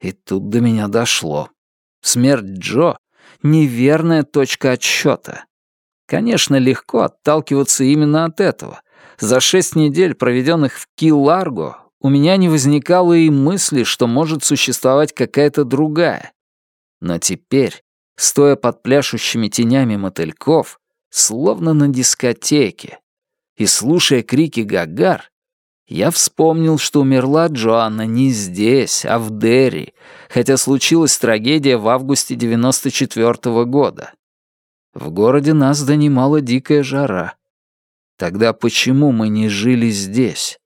Speaker 1: И тут до меня дошло. Смерть Джо — неверная точка отсчета. Конечно, легко отталкиваться именно от этого. За шесть недель, проведенных в Ки-Ларго, у меня не возникало и мысли, что может существовать какая-то другая. Но теперь, стоя под пляшущими тенями мотыльков, словно на дискотеке, и слушая крики Гагар, я вспомнил, что умерла Джоанна не здесь, а в Дерри, хотя случилась трагедия в августе 94 -го года. В городе нас донимала дикая жара. Тогда почему мы не жили здесь?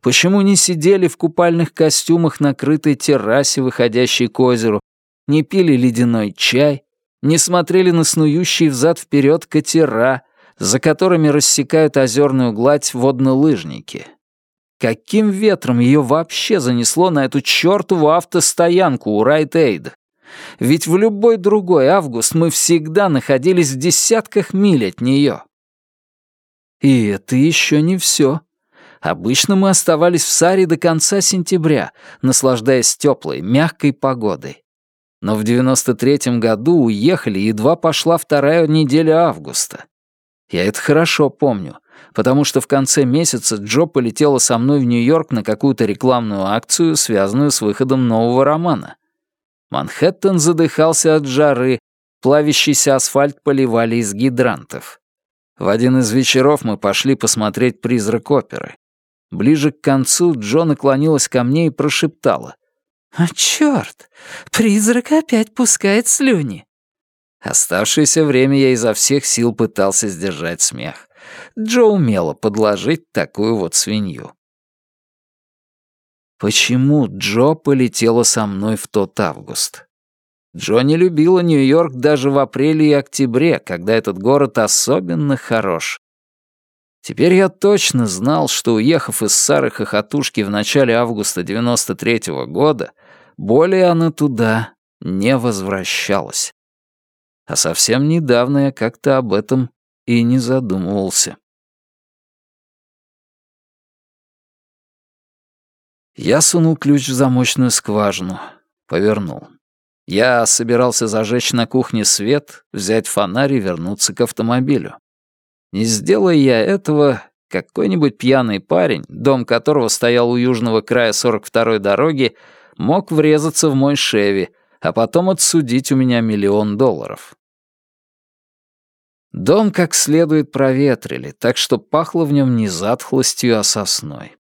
Speaker 1: Почему не сидели в купальных костюмах на крытой террасе, выходящей к озеру, не пили ледяной чай, не смотрели на снующие взад-вперед катера, за которыми рассекают озерную гладь воднолыжники. Каким ветром ее вообще занесло на эту чертову автостоянку у Райт-Эйд? Ведь в любой другой август мы всегда находились в десятках миль от нее. И это еще не все. Обычно мы оставались в Саре до конца сентября, наслаждаясь теплой, мягкой погодой. Но в 93-м году уехали, едва пошла вторая неделя августа. Я это хорошо помню, потому что в конце месяца Джо полетела со мной в Нью-Йорк на какую-то рекламную акцию, связанную с выходом нового романа. Манхэттен задыхался от жары, плавящийся асфальт поливали из гидрантов. В один из вечеров мы пошли посмотреть «Призрак оперы». Ближе к концу Джо наклонилась ко мне и прошептала. «А чёрт, призрак опять пускает слюни». Оставшееся время я изо всех сил пытался сдержать смех. Джо умела подложить такую вот свинью. Почему Джо полетела со мной в тот август? Джо не любила Нью-Йорк даже в апреле и октябре, когда этот город особенно хорош. Теперь я точно знал, что, уехав из Сары Хохотушки в начале августа 93-го года, более она туда не возвращалась. А совсем недавно я как-то об этом и не задумывался. Я сунул ключ в замочную скважину, повернул. Я собирался зажечь на кухне свет, взять фонарь и вернуться к автомобилю. Не сделая я этого, какой-нибудь пьяный парень, дом которого стоял у южного края 42-й дороги, мог врезаться в мой Шеви, а потом отсудить у меня миллион долларов. Дом как следует проветрили, так что пахло в нем не затхлостью, а сосной.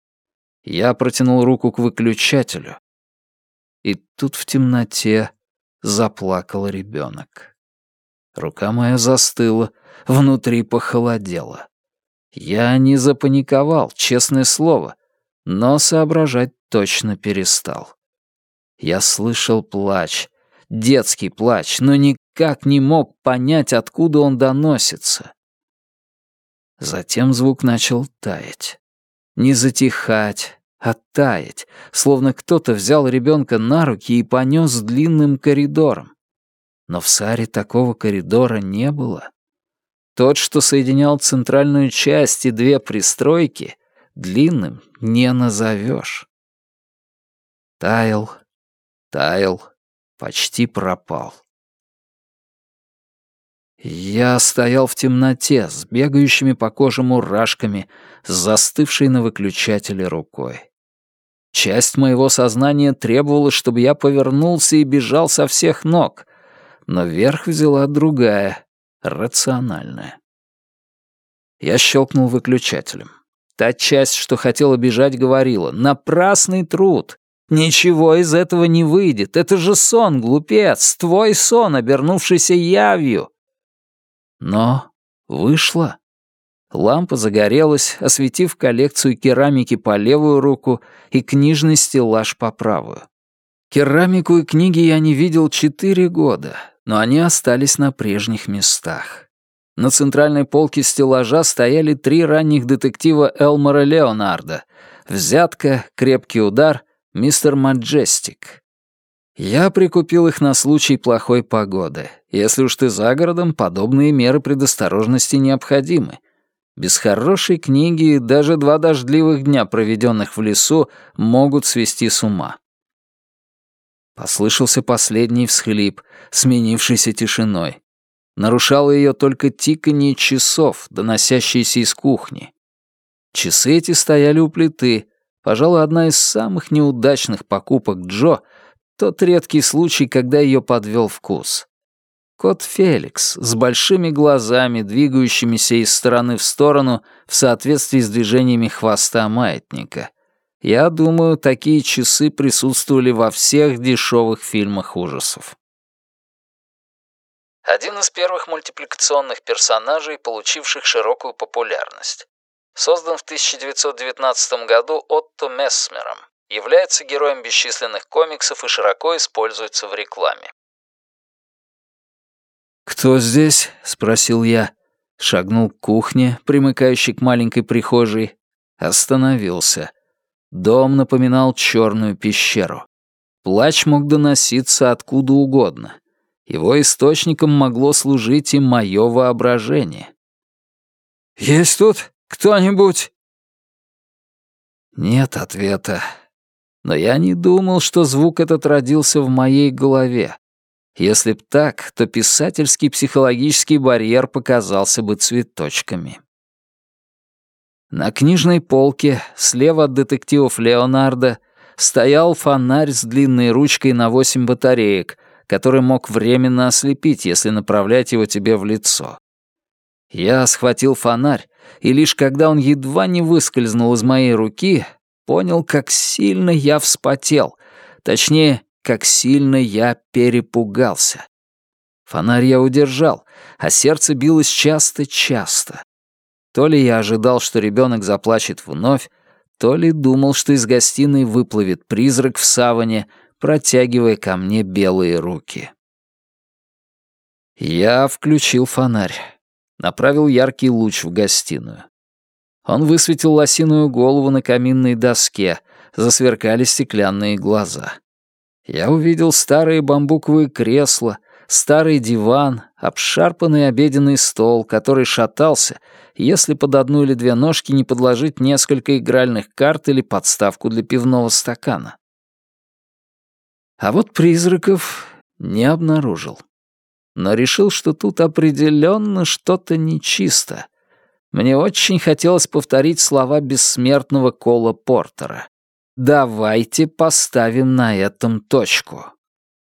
Speaker 1: Я протянул руку к выключателю. И тут в темноте заплакал ребенок. Рука моя застыла, внутри похолодело. Я не запаниковал, честное слово, но соображать точно перестал. Я слышал плач, детский плач, но никак не мог понять, откуда он доносится. Затем звук начал таять. Не затихать, оттаять, словно кто-то взял ребенка на руки и понес длинным коридором. Но в Саре такого коридора не было. Тот, что соединял центральную часть и две пристройки, длинным не назовешь. Таял, таял, почти пропал. Я стоял в темноте с бегающими по коже мурашками, с застывшей на выключателе рукой. Часть моего сознания требовала, чтобы я повернулся и бежал со всех ног, но верх взяла другая, рациональная. Я щелкнул выключателем. Та часть, что хотела бежать, говорила «Напрасный труд! Ничего из этого не выйдет! Это же сон, глупец! Твой сон, обернувшийся явью!» Но вышло. Лампа загорелась, осветив коллекцию керамики по левую руку и книжный стеллаж по правую. Керамику и книги я не видел четыре года, но они остались на прежних местах. На центральной полке стеллажа стояли три ранних детектива Элмора Леонарда «Взятка», «Крепкий удар», «Мистер Маджестик». Я прикупил их на случай плохой погоды. Если уж ты за городом, подобные меры предосторожности необходимы. Без хорошей книги даже два дождливых дня, проведенных в лесу, могут свести с ума. Послышался последний всхлип, сменившийся тишиной. Нарушало ее только тиканье часов, доносящиеся из кухни. Часы эти стояли у плиты. Пожалуй, одна из самых неудачных покупок Джо — тот редкий случай, когда ее подвел вкус. Кот Феликс с большими глазами, двигающимися из стороны в сторону в соответствии с движениями хвоста маятника. Я думаю, такие часы присутствовали во всех дешевых фильмах ужасов. Один из первых мультипликационных персонажей, получивших широкую популярность. Создан в 1919 году Отто Мессмером является героем бесчисленных комиксов и широко используется в рекламе. «Кто здесь?» — спросил я. Шагнул к кухне, примыкающей к маленькой прихожей. Остановился. Дом напоминал черную пещеру. Плач мог доноситься откуда угодно. Его источником могло служить и мое воображение. «Есть тут кто-нибудь?» Нет ответа но я не думал, что звук этот родился в моей голове. Если б так, то писательский психологический барьер показался бы цветочками. На книжной полке, слева от детективов Леонардо, стоял фонарь с длинной ручкой на восемь батареек, который мог временно ослепить, если направлять его тебе в лицо. Я схватил фонарь, и лишь когда он едва не выскользнул из моей руки, понял, как сильно я вспотел. Точнее, как сильно я перепугался. Фонарь я удержал, а сердце билось часто-часто. То ли я ожидал, что ребенок заплачет вновь, то ли думал, что из гостиной выплывет призрак в саване, протягивая ко мне белые руки. Я включил фонарь, направил яркий луч в гостиную. Он высветил лосиную голову на каминной доске, засверкали стеклянные глаза. Я увидел старые бамбуковые кресла, старый диван, обшарпанный обеденный стол, который шатался, если под одну или две ножки не подложить несколько игральных карт или подставку для пивного стакана. А вот призраков не обнаружил. Но решил, что тут определенно что-то нечисто — мне очень хотелось повторить слова бессмертного Кола Портера. «Давайте поставим на этом точку».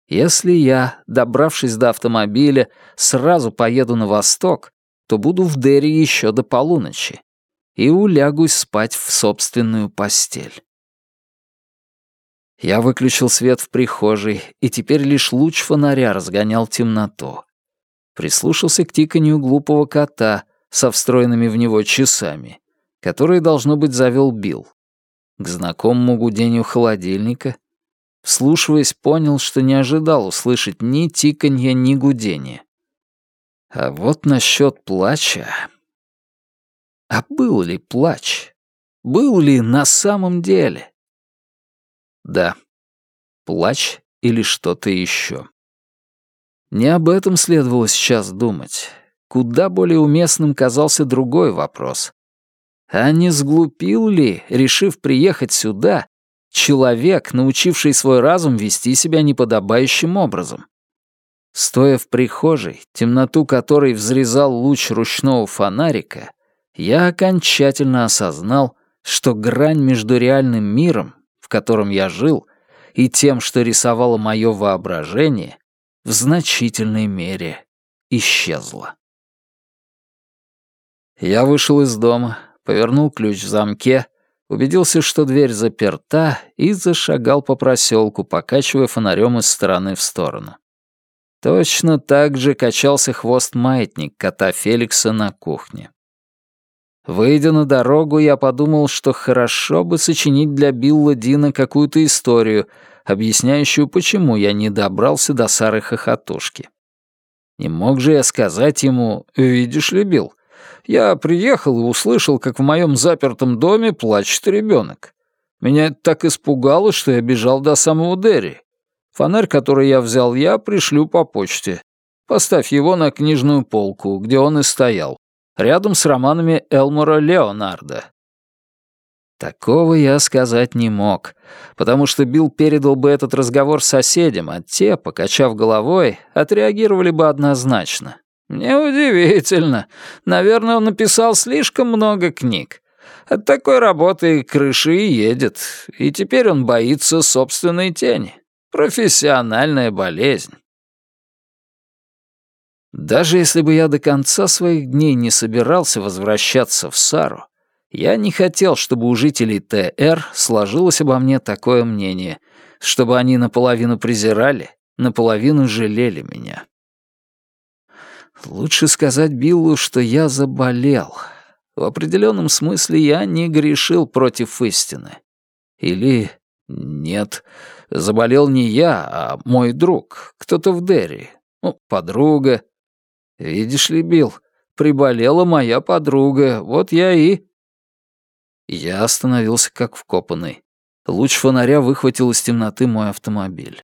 Speaker 1: Если я, добравшись до автомобиля, сразу поеду на восток, то буду в Дерри еще до полуночи и улягусь спать в собственную постель. Я выключил свет в прихожей, и теперь лишь луч фонаря разгонял темноту. Прислушался к тиканью глупого кота — со встроенными в него часами, которые, должно быть, завел Билл. К знакомому гудению холодильника. Вслушиваясь, понял, что не ожидал услышать ни тиканья, ни гудения. А вот насчет плача... А был ли плач? Был ли на самом деле? Да, плач или что-то еще. Не об этом следовало сейчас думать. Куда более уместным казался другой вопрос. А не сглупил ли, решив приехать сюда, человек, научивший свой разум вести себя неподобающим образом? Стоя в прихожей, темноту которой взрезал луч ручного фонарика, я окончательно осознал, что грань между реальным миром, в котором я жил, и тем, что рисовало мое воображение, в значительной мере исчезла. Я вышел из дома, повернул ключ в замке, убедился, что дверь заперта, и зашагал по проселку, покачивая фонарем из стороны в сторону. Точно так же качался хвост-маятник кота Феликса на кухне. Выйдя на дорогу, я подумал, что хорошо бы сочинить для Билла Дина какую-то историю, объясняющую, почему я не добрался до Сары Хохотушки. Не мог же я сказать ему, «Видишь ли, Билл, я приехал и услышал, как в моем запертом доме плачет ребенок. Меня это так испугало, что я бежал до самого Дерри. Фонарь, который я взял я, пришлю по почте. Поставь его на книжную полку, где он и стоял рядом с романами Элмора Леонарда. Такого я сказать не мог, потому что Билл передал бы этот разговор соседям, а те, покачав головой, отреагировали бы однозначно. Неудивительно. Наверное, он написал слишком много книг. От такой работы крыши и едет, и теперь он боится собственной тени. Профессиональная болезнь. Даже если бы я до конца своих дней не собирался возвращаться в Сару, я не хотел, чтобы у жителей ТР сложилось обо мне такое мнение, чтобы они наполовину презирали, наполовину жалели меня. Лучше сказать Биллу, что я заболел. В определенном смысле я не грешил против истины. Или нет, заболел не я, а мой друг, кто-то в Дерри, ну, подруга, Видишь ли, Билл, приболела моя подруга, вот я и...» Я остановился как вкопанный. Луч фонаря выхватил из темноты мой автомобиль.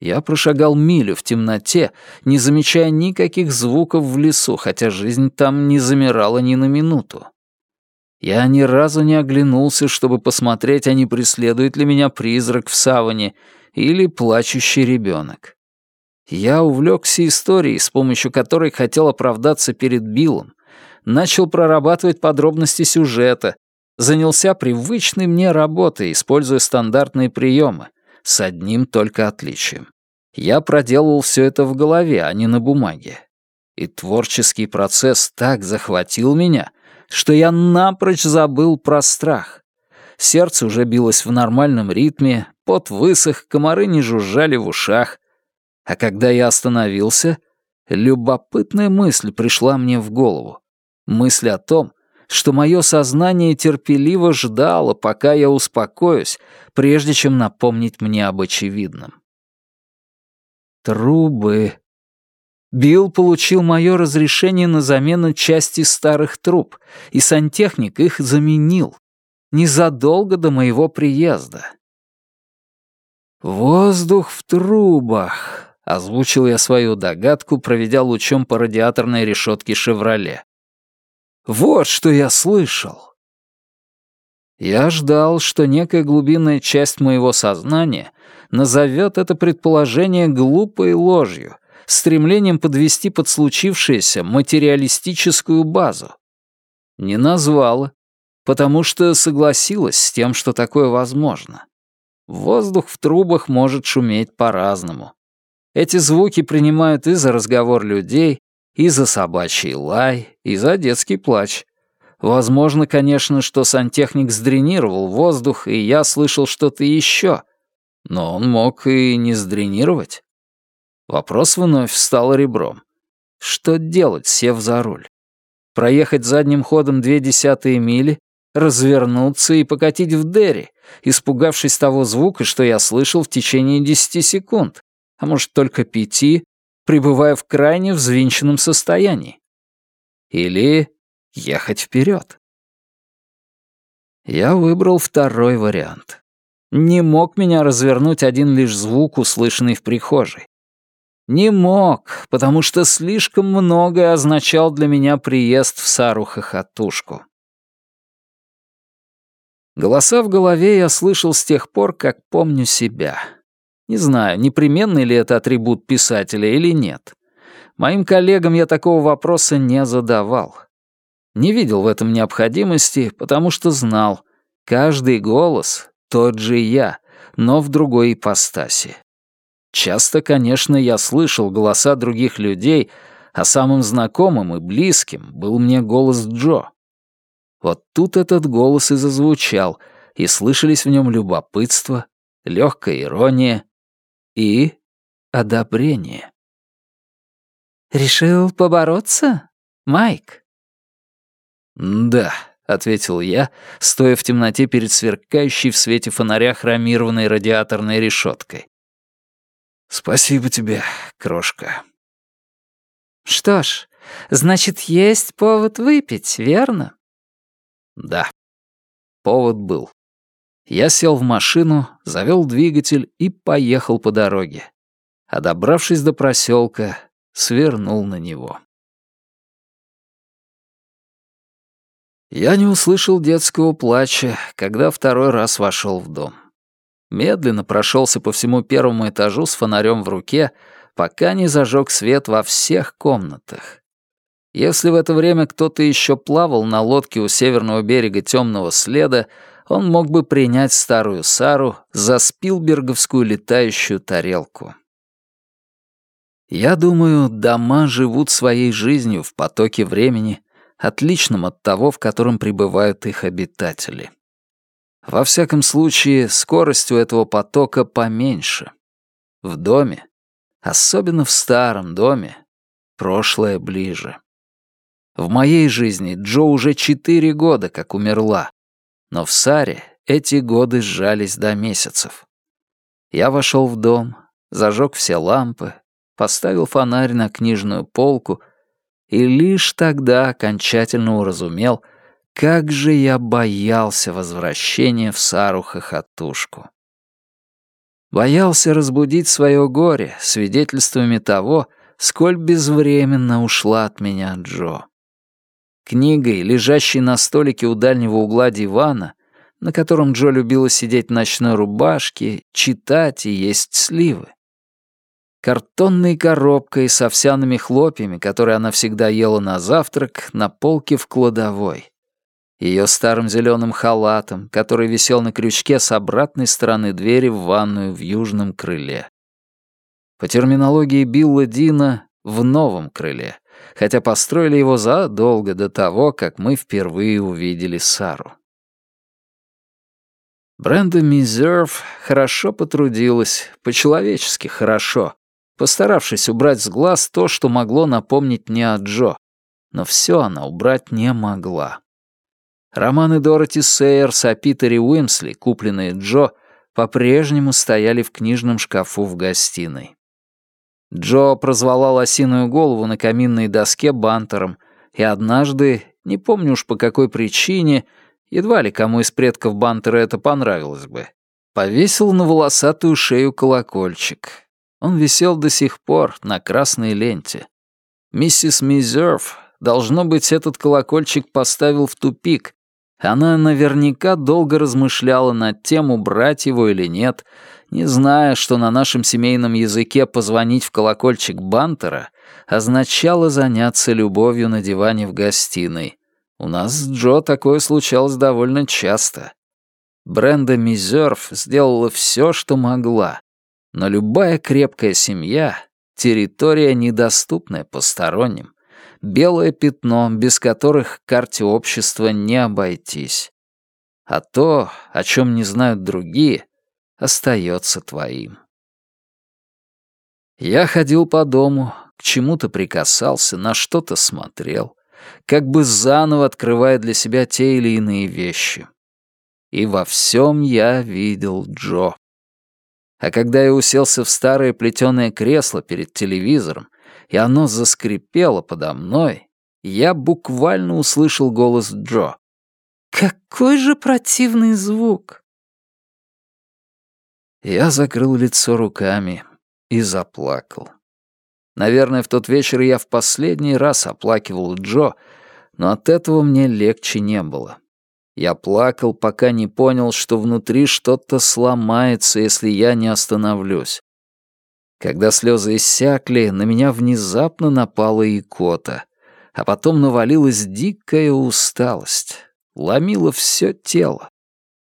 Speaker 1: Я прошагал милю в темноте, не замечая никаких звуков в лесу, хотя жизнь там не замирала ни на минуту. Я ни разу не оглянулся, чтобы посмотреть, а не преследует ли меня призрак в саване или плачущий ребенок. Я увлекся историей, с помощью которой хотел оправдаться перед Биллом, начал прорабатывать подробности сюжета, занялся привычной мне работой, используя стандартные приемы, с одним только отличием. Я проделывал все это в голове, а не на бумаге. И творческий процесс так захватил меня, что я напрочь забыл про страх. Сердце уже билось в нормальном ритме, пот высох, комары не жужжали в ушах — а когда я остановился, любопытная мысль пришла мне в голову. Мысль о том, что мое сознание терпеливо ждало, пока я успокоюсь, прежде чем напомнить мне об очевидном. Трубы. Билл получил мое разрешение на замену части старых труб, и сантехник их заменил. Незадолго до моего приезда. Воздух в трубах. Озвучил я свою догадку, проведя лучом по радиаторной решетке «Шевроле». «Вот что я слышал!» Я ждал, что некая глубинная часть моего сознания назовет это предположение глупой ложью, стремлением подвести под случившееся материалистическую базу. Не назвала, потому что согласилась с тем, что такое возможно. Воздух в трубах может шуметь по-разному. Эти звуки принимают и за разговор людей, и за собачий лай, и за детский плач. Возможно, конечно, что сантехник сдренировал воздух, и я слышал что-то еще, но он мог и не сдренировать. Вопрос вновь встал ребром. Что делать, сев за руль? Проехать задним ходом две десятые мили, развернуться и покатить в Дерри, испугавшись того звука, что я слышал в течение десяти секунд? а может только пяти, пребывая в крайне взвинченном состоянии. Или ехать вперед. Я выбрал второй вариант. Не мог меня развернуть один лишь звук, услышанный в прихожей. Не мог, потому что слишком многое означал для меня приезд в Сару-хохотушку. Голоса в голове я слышал с тех пор, как помню себя. Не знаю, непременный ли это атрибут писателя или нет. Моим коллегам я такого вопроса не задавал. Не видел в этом необходимости, потому что знал, каждый голос — тот же я, но в другой ипостаси. Часто, конечно, я слышал голоса других людей, а самым знакомым и близким был мне голос Джо. Вот тут этот голос и зазвучал, и слышались в нем любопытство, легкая ирония и одобрение.
Speaker 2: «Решил побороться, Майк?»
Speaker 1: «Да», — ответил я, стоя в темноте перед сверкающей в свете фонаря хромированной радиаторной решеткой. «Спасибо тебе, крошка».
Speaker 2: «Что ж, значит, есть повод выпить, верно?»
Speaker 1: «Да». Повод был. Я сел в машину, завел двигатель и поехал по дороге. А добравшись до проселка, свернул на него. Я не услышал детского плача, когда второй раз вошел в дом медленно прошелся по всему первому этажу с фонарем в руке, пока не зажег свет во всех комнатах. Если в это время кто-то еще плавал на лодке у северного берега темного следа, он мог бы принять старую Сару за спилберговскую летающую тарелку. Я думаю, дома живут своей жизнью в потоке времени, отличном от того, в котором пребывают их обитатели. Во всяком случае, скорость у этого потока поменьше. В доме, особенно в старом доме, прошлое ближе. В моей жизни Джо уже четыре года как умерла, но в Саре эти годы сжались до месяцев. Я вошел в дом, зажег все лампы, поставил фонарь на книжную полку и лишь тогда окончательно уразумел — как же я боялся возвращения в Сару-хохотушку. Боялся разбудить свое горе свидетельствами того, сколь безвременно ушла от меня Джо. Книгой, лежащей на столике у дальнего угла дивана, на котором Джо любила сидеть в ночной рубашке, читать и есть сливы. Картонной коробкой с овсяными хлопьями, которые она всегда ела на завтрак, на полке в кладовой ее старым зеленым халатом, который висел на крючке с обратной стороны двери в ванную в южном крыле. По терминологии Билла Дина, в новом крыле, хотя построили его задолго до того, как мы впервые увидели Сару. Бренда Мизерв хорошо потрудилась, по-человечески хорошо, постаравшись убрать с глаз то, что могло напомнить мне о Джо, но все она убрать не могла. Романы Дороти Сейерс о Питере Уимсли, купленные Джо, по-прежнему стояли в книжном шкафу в гостиной. Джо прозвала лосиную голову на каминной доске бантером, и однажды, не помню уж по какой причине, едва ли кому из предков бантера это понравилось бы, повесил на волосатую шею колокольчик. Он висел до сих пор на красной ленте. Миссис Мизерв, должно быть, этот колокольчик поставил в тупик, она наверняка долго размышляла над тем, убрать его или нет, не зная, что на нашем семейном языке позвонить в колокольчик Бантера означало заняться любовью на диване в гостиной. У нас с Джо такое случалось довольно часто. Бренда Мизерв сделала все, что могла. Но любая крепкая семья — территория, недоступная посторонним белое пятно, без которых карте общества не обойтись. А то, о чем не знают другие, остается твоим. Я ходил по дому, к чему-то прикасался, на что-то смотрел, как бы заново открывая для себя те или иные вещи. И во всем я видел Джо. А когда я уселся в старое плетеное кресло перед телевизором и оно заскрипело подо мной, я буквально услышал голос Джо.
Speaker 2: «Какой же противный звук!»
Speaker 1: Я закрыл лицо руками и заплакал. Наверное, в тот вечер я в последний раз оплакивал Джо, но от этого мне легче не было. Я плакал, пока не понял, что внутри что-то сломается, если я не остановлюсь. Когда слезы иссякли, на меня внезапно напала икота, а потом навалилась дикая усталость, ломила все тело.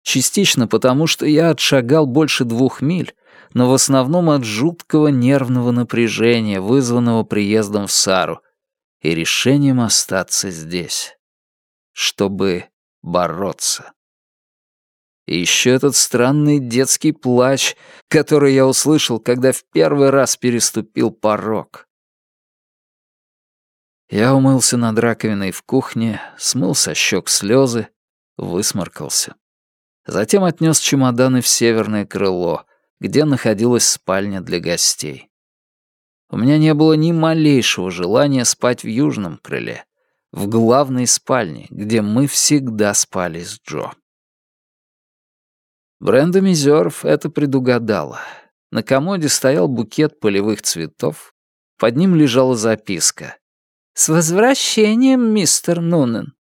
Speaker 1: Частично потому, что я отшагал больше двух миль, но в основном от жуткого нервного напряжения, вызванного приездом в Сару, и решением остаться здесь, чтобы бороться. И еще этот странный детский плач, который я услышал, когда в первый раз переступил порог. Я умылся над раковиной в кухне, смыл со щек слезы, высморкался. Затем отнес чемоданы в северное крыло, где находилась спальня для гостей. У меня не было ни малейшего желания спать в южном крыле, в главной спальне, где мы всегда спали с Джо. Бренда Мизеров это предугадала. На комоде стоял букет полевых цветов, под ним лежала записка. «С возвращением, мистер Нунен!»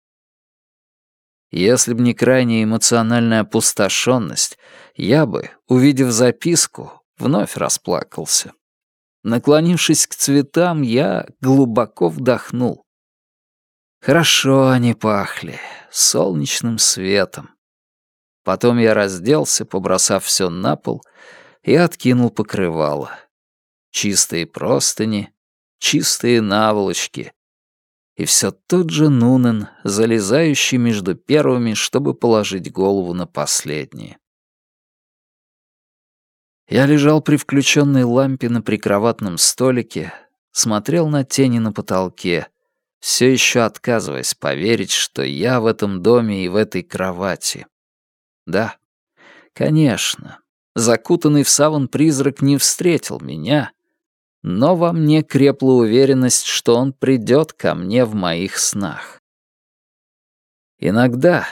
Speaker 1: Если б не крайняя эмоциональная опустошенность, я бы, увидев записку, вновь расплакался. Наклонившись к цветам, я глубоко вдохнул. Хорошо они пахли, солнечным светом. Потом я разделся, побросав все на пол, и откинул покрывало. Чистые простыни, чистые наволочки, и все тот же Нунен, залезающий между первыми, чтобы положить голову на последние. Я лежал при включенной лампе на прикроватном столике, смотрел на тени на потолке, все еще отказываясь поверить, что я в этом доме и в этой кровати. Да, конечно, закутанный в саван призрак не встретил меня, но во мне крепла уверенность, что он придет ко мне в моих снах. Иногда,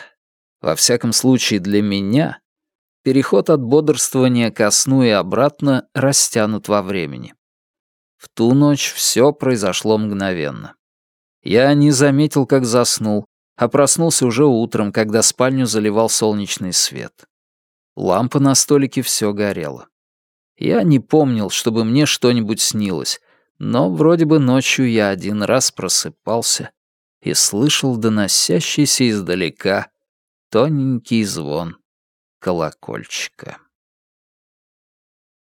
Speaker 1: во всяком случае для меня, переход от бодрствования ко сну и обратно растянут во времени. В ту ночь все произошло мгновенно. Я не заметил, как заснул, а проснулся уже утром, когда спальню заливал солнечный свет. Лампа на столике все горела. Я не помнил, чтобы мне что-нибудь снилось, но вроде бы ночью я один раз просыпался и слышал доносящийся издалека тоненький звон колокольчика.